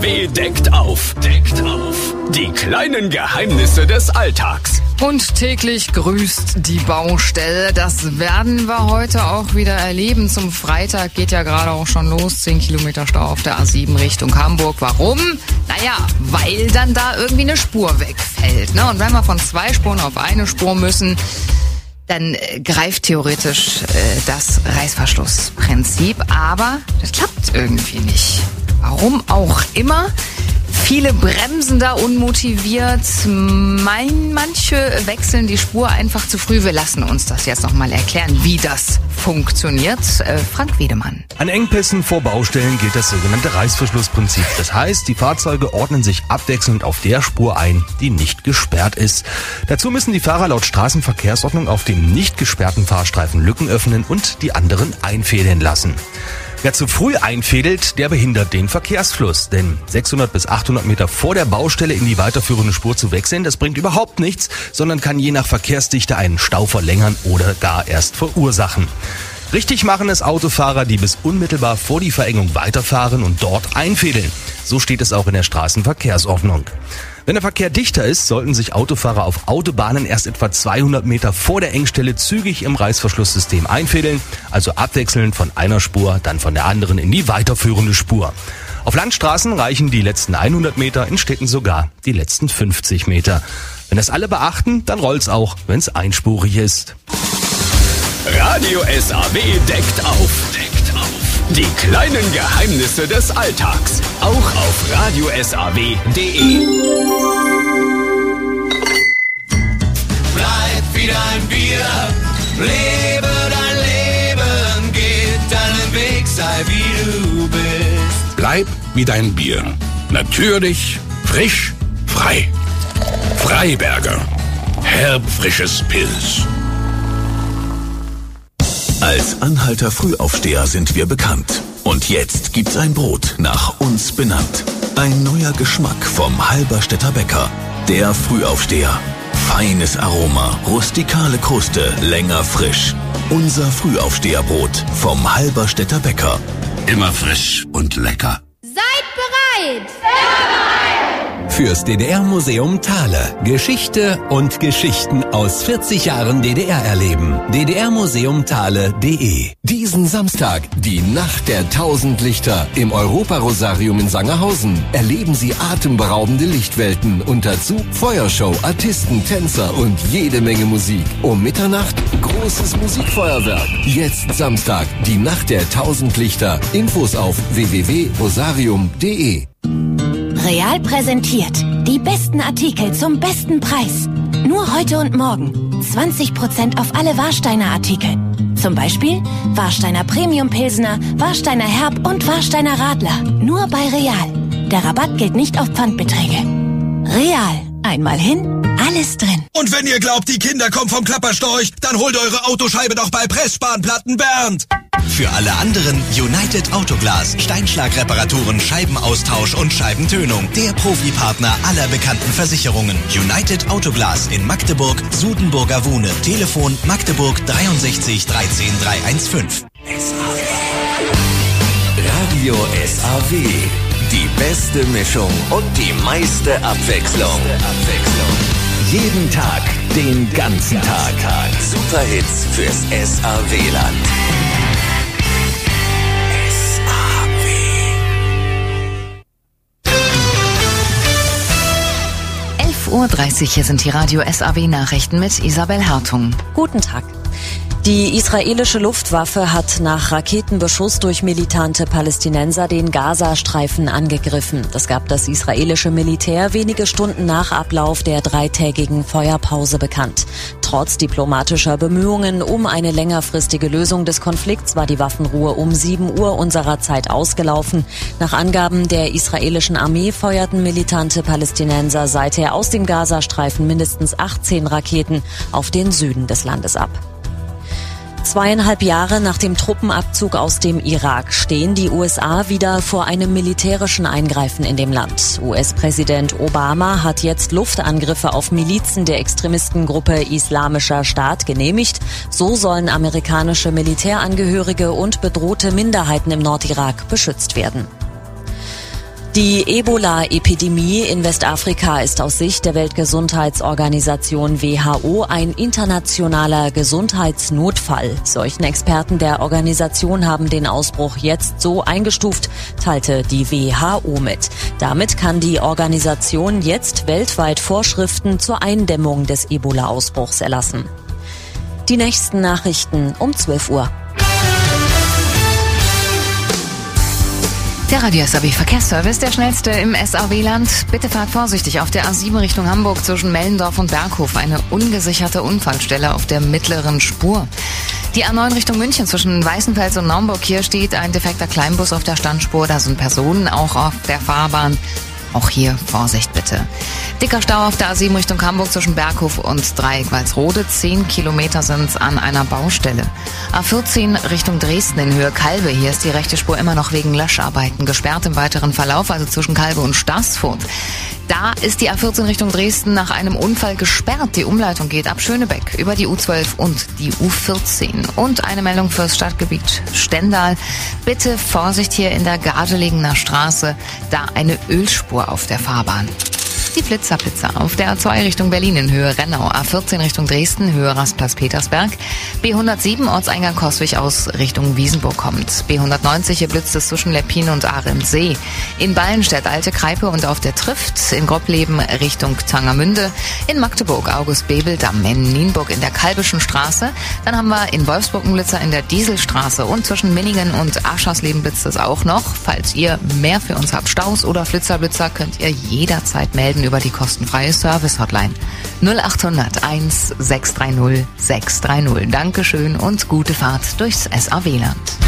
SAW deckt auf. Deckt auf. Die kleinen Geheimnisse des Alltags. Und täglich grüßt die Baustelle. Das werden wir heute auch wieder erleben. Zum Freitag geht ja gerade auch schon los. 10 Kilometer Stau auf der A7 Richtung Hamburg. Warum? Naja, weil dann da irgendwie eine Spur wegfällt. Ne? Und wenn wir von zwei Spuren auf eine Spur müssen, dann äh, greift theoretisch äh, das Reißverschlussprinzip. Aber das klappt irgendwie nicht. Warum auch immer. Viele bremsen da unmotiviert. Mein, manche wechseln die Spur einfach zu früh. Wir lassen uns das jetzt nochmal erklären, wie das funktioniert. Äh, Frank Wiedemann. An Engpässen vor Baustellen gilt das sogenannte Reißverschlussprinzip. Das heißt, die Fahrzeuge ordnen sich abwechselnd auf der Spur ein, die nicht gesperrt ist. Dazu müssen die Fahrer laut Straßenverkehrsordnung auf dem nicht gesperrten Fahrstreifen Lücken öffnen und die anderen einfädeln lassen. Wer zu früh einfädelt, der behindert den Verkehrsfluss. Denn 600 bis 800 Meter vor der Baustelle in die weiterführende Spur zu wechseln, das bringt überhaupt nichts, sondern kann je nach Verkehrsdichte einen Stau verlängern oder gar erst verursachen. Richtig machen es Autofahrer, die bis unmittelbar vor die Verengung weiterfahren und dort einfädeln. So steht es auch in der Straßenverkehrsordnung. Wenn der Verkehr dichter ist, sollten sich Autofahrer auf Autobahnen erst etwa 200 Meter vor der Engstelle zügig im Reißverschlusssystem einfädeln, also abwechselnd von einer Spur, dann von der anderen in die weiterführende Spur. Auf Landstraßen reichen die letzten 100 Meter, in Städten sogar die letzten 50 Meter. Wenn das alle beachten, dann rollt's auch, wenn's einspurig ist. Radio SAW deckt auf. Die kleinen Geheimnisse des Alltags. Auch auf radiosaw.de. Bleib wie dein Bier, lebe dein Leben, geh deinen Weg, sei wie du bist. Bleib wie dein Bier. Natürlich, frisch, frei. Freiberger. Herb frisches Pilz. Als Anhalter Frühaufsteher sind wir bekannt. Und jetzt gibt's ein Brot nach uns benannt. Ein neuer Geschmack vom Halberstädter Bäcker. Der Frühaufsteher. Feines Aroma, rustikale Kruste, länger frisch. Unser Frühaufsteherbrot vom Halberstädter Bäcker. Immer frisch und lecker. Seid bereit! Fürs DDR-Museum Thale. Geschichte und Geschichten aus 40 Jahren DDR erleben. DDR-Museum-Thale.de Diesen Samstag die Nacht der Tausend Lichter im Europa-Rosarium in Sangerhausen. Erleben Sie atemberaubende Lichtwelten und dazu Feuershow, Artisten, Tänzer und jede Menge Musik. Um Mitternacht großes Musikfeuerwerk. Jetzt Samstag die Nacht der Tausend Lichter. Infos auf www.rosarium.de Real präsentiert die besten Artikel zum besten Preis. Nur heute und morgen 20% auf alle Warsteiner Artikel. Zum Beispiel Warsteiner Premium Pilsner, Warsteiner Herb und Warsteiner Radler. Nur bei Real. Der Rabatt gilt nicht auf Pfandbeträge. Real. Einmal hin, alles drin. Und wenn ihr glaubt, die Kinder kommen vom Klapperstorch, dann holt eure Autoscheibe doch bei Pressspanplatten Bernd. Für alle anderen United Autoglas, Steinschlagreparaturen, Scheibenaustausch und Scheibentönung. Der Profipartner aller bekannten Versicherungen. United Autoglas in Magdeburg, Sudenburger Wohne. Telefon Magdeburg 63 13 315. Radio SAW. Die beste Mischung und die meiste Abwechslung. Jeden Tag, den ganzen Tag. Superhits fürs SAW-Land. 11.30 Uhr, hier sind die Radio SAW Nachrichten mit Isabel Hartung. Guten Tag. Die israelische Luftwaffe hat nach Raketenbeschuss durch militante Palästinenser den Gazastreifen angegriffen. Das gab das israelische Militär wenige Stunden nach Ablauf der dreitägigen Feuerpause bekannt. Trotz diplomatischer Bemühungen um eine längerfristige Lösung des Konflikts war die Waffenruhe um 7 Uhr unserer Zeit ausgelaufen. Nach Angaben der israelischen Armee feuerten militante Palästinenser seither aus dem Gazastreifen mindestens 18 Raketen auf den Süden des Landes ab. Zweieinhalb Jahre nach dem Truppenabzug aus dem Irak stehen die USA wieder vor einem militärischen Eingreifen in dem Land. US-Präsident Obama hat jetzt Luftangriffe auf Milizen der Extremistengruppe Islamischer Staat genehmigt. So sollen amerikanische Militärangehörige und bedrohte Minderheiten im Nordirak beschützt werden. Die Ebola-Epidemie in Westafrika ist aus Sicht der Weltgesundheitsorganisation WHO ein internationaler Gesundheitsnotfall. Solchen Experten der Organisation haben den Ausbruch jetzt so eingestuft, teilte die WHO mit. Damit kann die Organisation jetzt weltweit Vorschriften zur Eindämmung des Ebola-Ausbruchs erlassen. Die nächsten Nachrichten um 12 Uhr. Der Radio SAW Verkehrsservice, der schnellste im SAW-Land. Bitte fahrt vorsichtig auf der A7 Richtung Hamburg zwischen Mellendorf und Berghof. Eine ungesicherte Unfallstelle auf der mittleren Spur. Die A9 Richtung München zwischen Weißenfels und Naumburg. Hier steht ein defekter Kleinbus auf der Standspur. Da sind Personen auch auf der Fahrbahn. Auch hier Vorsicht bitte. Dicker Stau auf der A7 Richtung Hamburg zwischen Berghof und Dreieck-Walsrode. Zehn Kilometer sind an einer Baustelle. A14 Richtung Dresden in Höhe Kalbe. Hier ist die rechte Spur immer noch wegen Löscharbeiten gesperrt im weiteren Verlauf, also zwischen Kalbe und Stassfurt. Da ist die A14 Richtung Dresden nach einem Unfall gesperrt. Die Umleitung geht ab Schönebeck über die U12 und die U14. Und eine Meldung fürs Stadtgebiet Stendal. Bitte Vorsicht hier in der Gardelegen Straße, da eine Ölspur auf der Fahrbahn. Die Blitzerpizza. Auf der A2 Richtung Berlin in Höhe Rennau, A14 Richtung Dresden, Höhe Rastplatz Petersberg, B107 Ortseingang Koswig aus Richtung Wiesenburg kommt, B190 hier blitzt es zwischen Leppin und Ahrensee, in Ballenstedt Alte Kreipe und auf der Trift, in Grobbleben Richtung Tangermünde, in Magdeburg August Bebel Damm, in Nienburg in der Kalbischen Straße, dann haben wir in Wolfsburg einen Blitzer in der Dieselstraße. Und zwischen Minningen und Aschersleben blitzt es auch noch. Falls ihr mehr für uns habt, Staus oder Flitzerblitzer, könnt ihr jederzeit melden über die kostenfreie Service-Hotline 0800 1 630 630. Dankeschön und gute Fahrt durchs SAW-Land.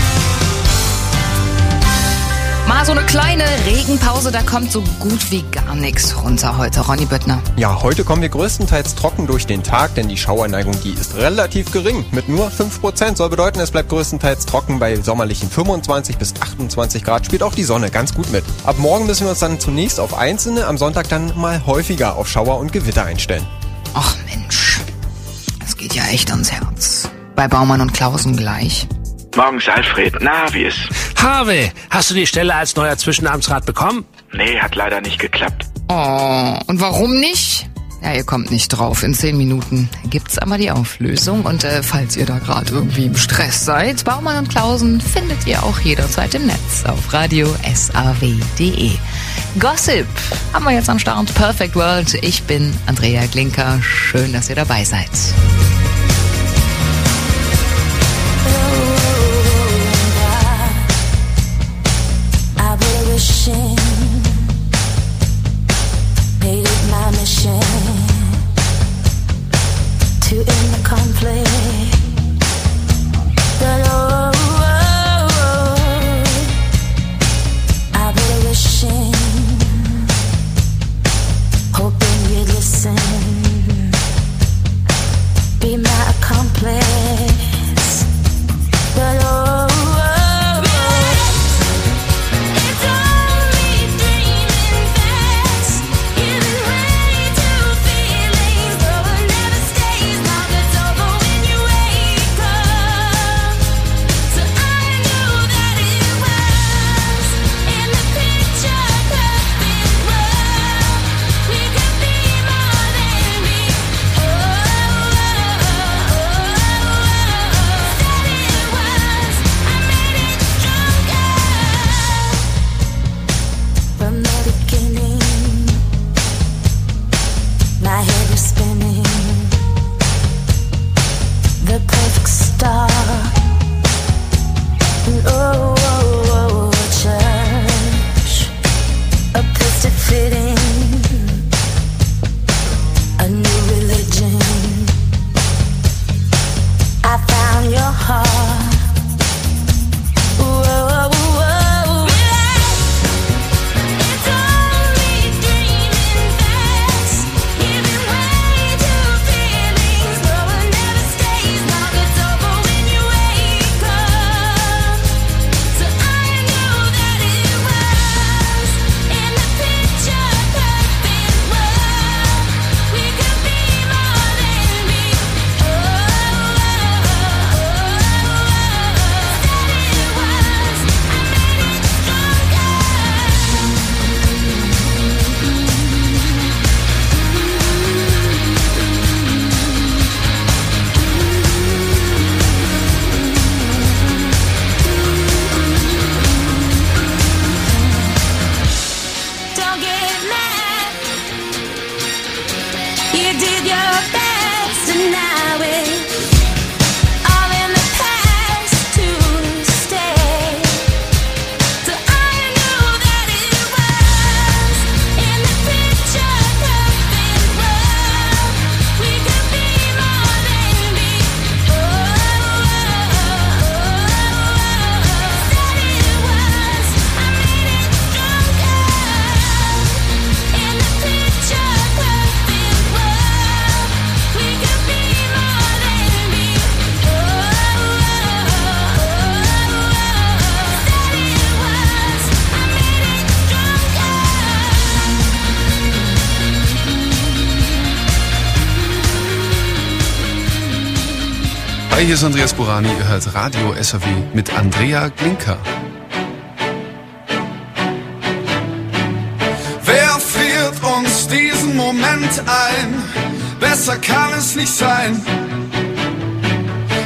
Mal so eine kleine Regenpause, da kommt so gut wie gar nichts runter heute. Ronny Böttner. Ja, heute kommen wir größtenteils trocken durch den Tag, denn die Schauerneigung, die ist relativ gering. Mit nur 5% soll bedeuten, es bleibt größtenteils trocken bei sommerlichen 25 bis 28 Grad. Spielt auch die Sonne ganz gut mit. Ab morgen müssen wir uns dann zunächst auf einzelne, am Sonntag dann mal häufiger auf Schauer und Gewitter einstellen. Ach Mensch, das geht ja echt ans Herz. Bei Baumann und Klausen gleich. Morgens, Alfred. Na, wie ist? Harvey, hast du die Stelle als neuer Zwischenamtsrat bekommen? Nee, hat leider nicht geklappt. Oh, und warum nicht? Ja, ihr kommt nicht drauf. In zehn Minuten gibt's aber die Auflösung. Und äh, falls ihr da gerade irgendwie im Stress seid, Baumann und Klausen findet ihr auch jederzeit im Netz auf radio saw.de. Gossip haben wir jetzt am Start. Perfect World. Ich bin Andrea Glinker. Schön, dass ihr dabei seid. hier ist Andreas Burani, ihr hört Radio SAW mit Andrea Glinka. Wer friert uns diesen Moment ein? Besser kann es nicht sein.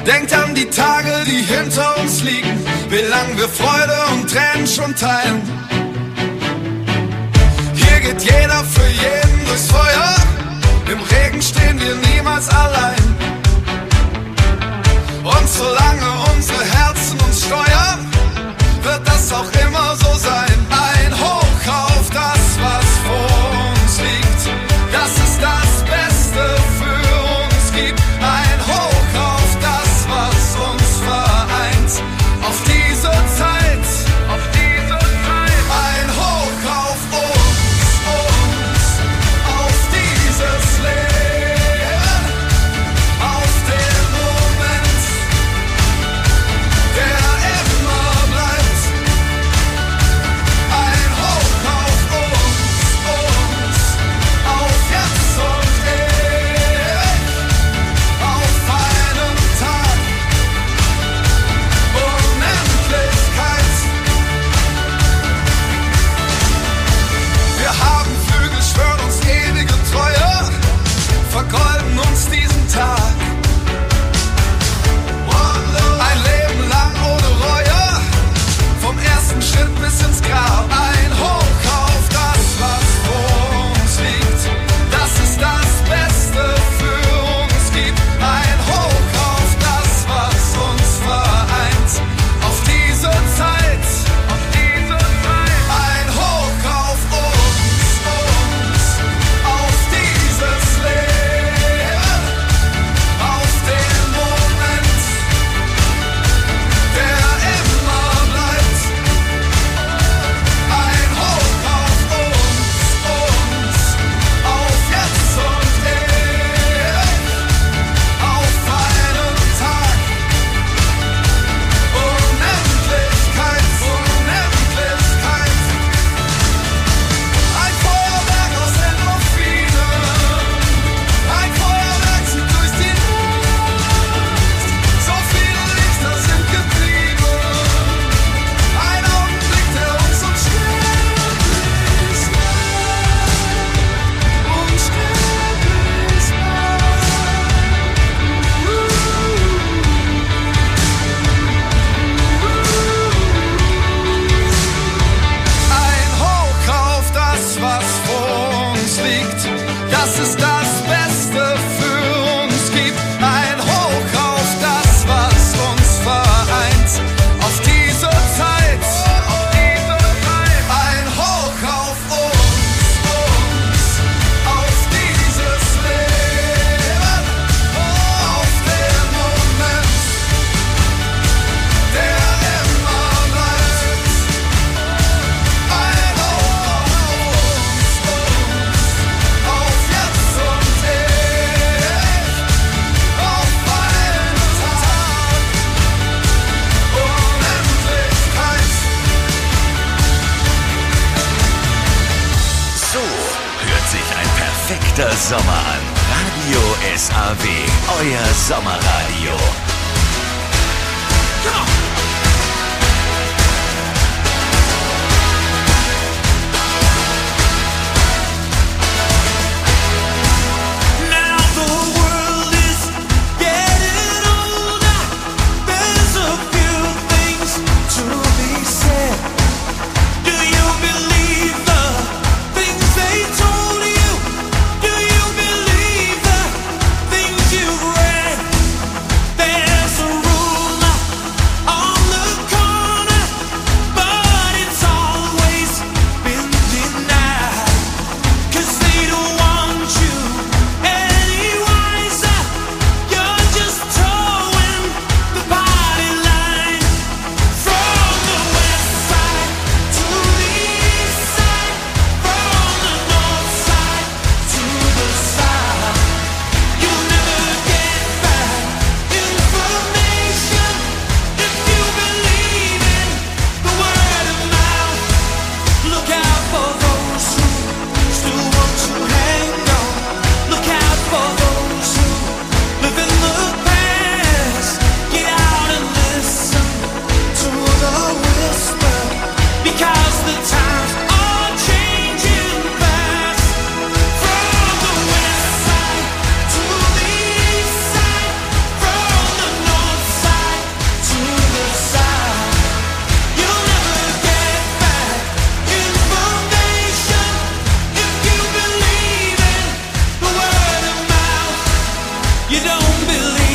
Denkt an die Tage, die hinter uns liegen, wie lang wir Freude und Tränen schon teilen. Hier geht jeder für jeden durchs Feuer, im Regen stehen wir niemals allein. Und solange unsere Herzen uns steuern, wird das auch immer so sein. Ein Hoch auf das, was believe.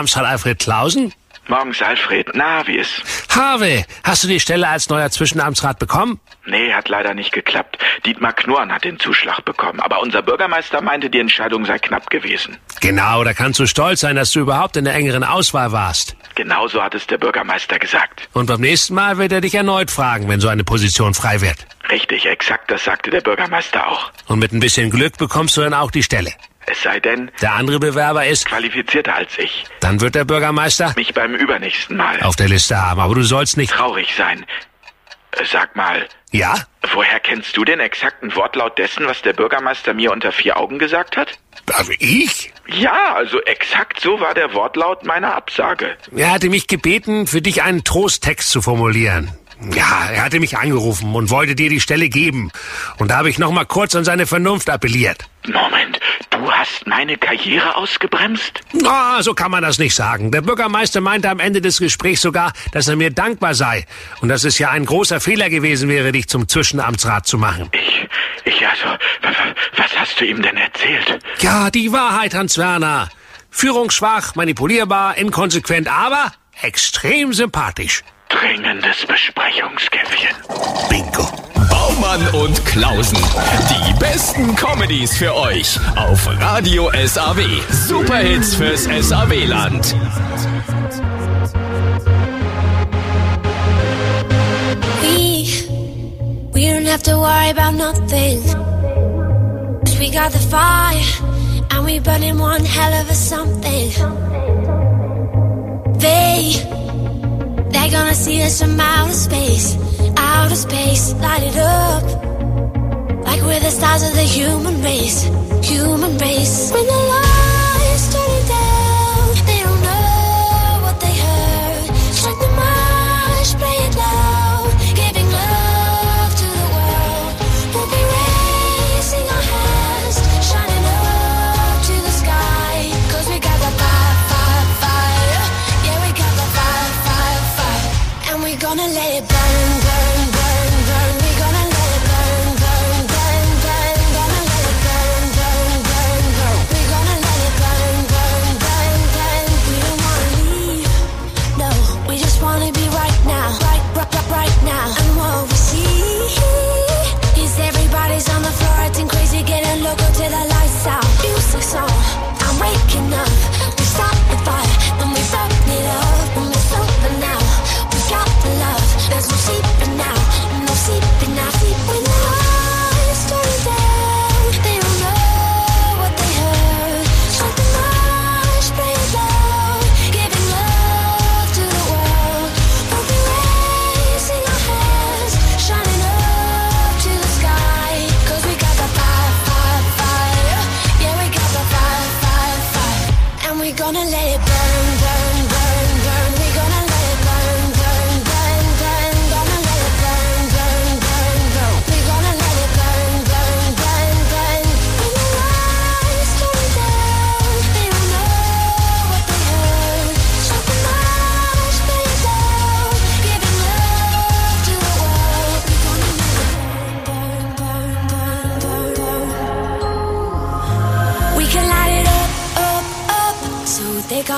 Oberamtsrat Alfred Klausen? Morgens, Alfred. Na, wie ist? Harvey, hast du die Stelle als neuer Zwischenamtsrat bekommen? Nee, hat leider nicht geklappt. Dietmar Knorren hat den Zuschlag bekommen. Aber unser Bürgermeister meinte, die Entscheidung sei knapp gewesen. Genau, da kannst du stolz sein, dass du überhaupt in der engeren Auswahl warst. Genauso hat es der Bürgermeister gesagt. Und beim nächsten Mal wird er dich erneut fragen, wenn so eine Position frei wird. Richtig, exakt, das sagte der Bürgermeister auch. Und mit ein bisschen Glück bekommst du dann auch die Stelle. Es sei denn, Der andere Bewerber ist, qualifizierter als ich. dann wird der Bürgermeister Mich beim übernächsten Mal. auf der Liste haben. Aber du sollst nicht. Traurig sein. Äh, Sag mal, Ja? woher kennst du den exakten Wortlaut dessen, was der Bürgermeister mir unter vier Augen gesagt hat? Also ich? Ja, also exakt so war der Wortlaut meiner Absage. Er hatte mich gebeten, für dich einen Trosttext zu formulieren. Ja, er hatte mich angerufen und wollte dir die Stelle geben. Und da habe ich noch mal kurz an seine Vernunft appelliert. Moment, du hast meine Karriere ausgebremst? Na, so kann man das nicht sagen. Der Bürgermeister meinte am Ende des Gesprächs sogar, dass er mir dankbar sei und dass es ja ein großer Fehler gewesen wäre, dich zum Zwischenamtsrat zu machen. Ich, ich also, wa- wa- was hast du ihm denn erzählt? Ja, die Wahrheit, Hans Werner. Führungsschwach, manipulierbar, inkonsequent, aber extrem sympathisch. Dringendes Besprechungskäffchen. Bingo. Baumann und Klausen. Die besten Comedies für euch auf Radio SAW. Superhits fürs SAW-Land. We, we don't have to worry about nothing. Cause we got the fire, and we burning one hell of a something. They, they're gonna see us from outer space, outer space, light it up. Like we're the stars of the human race, human race. When the lights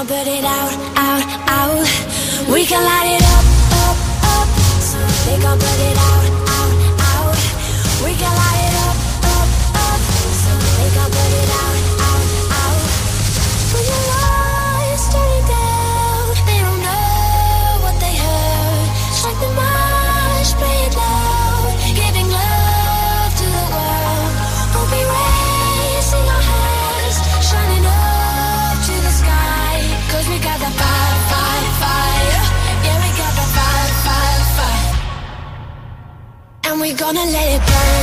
put it out, out, out. We can light it And we're gonna let it burn, burn,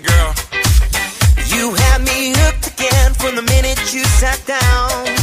girl. You had me hooked again from the minute you sat down.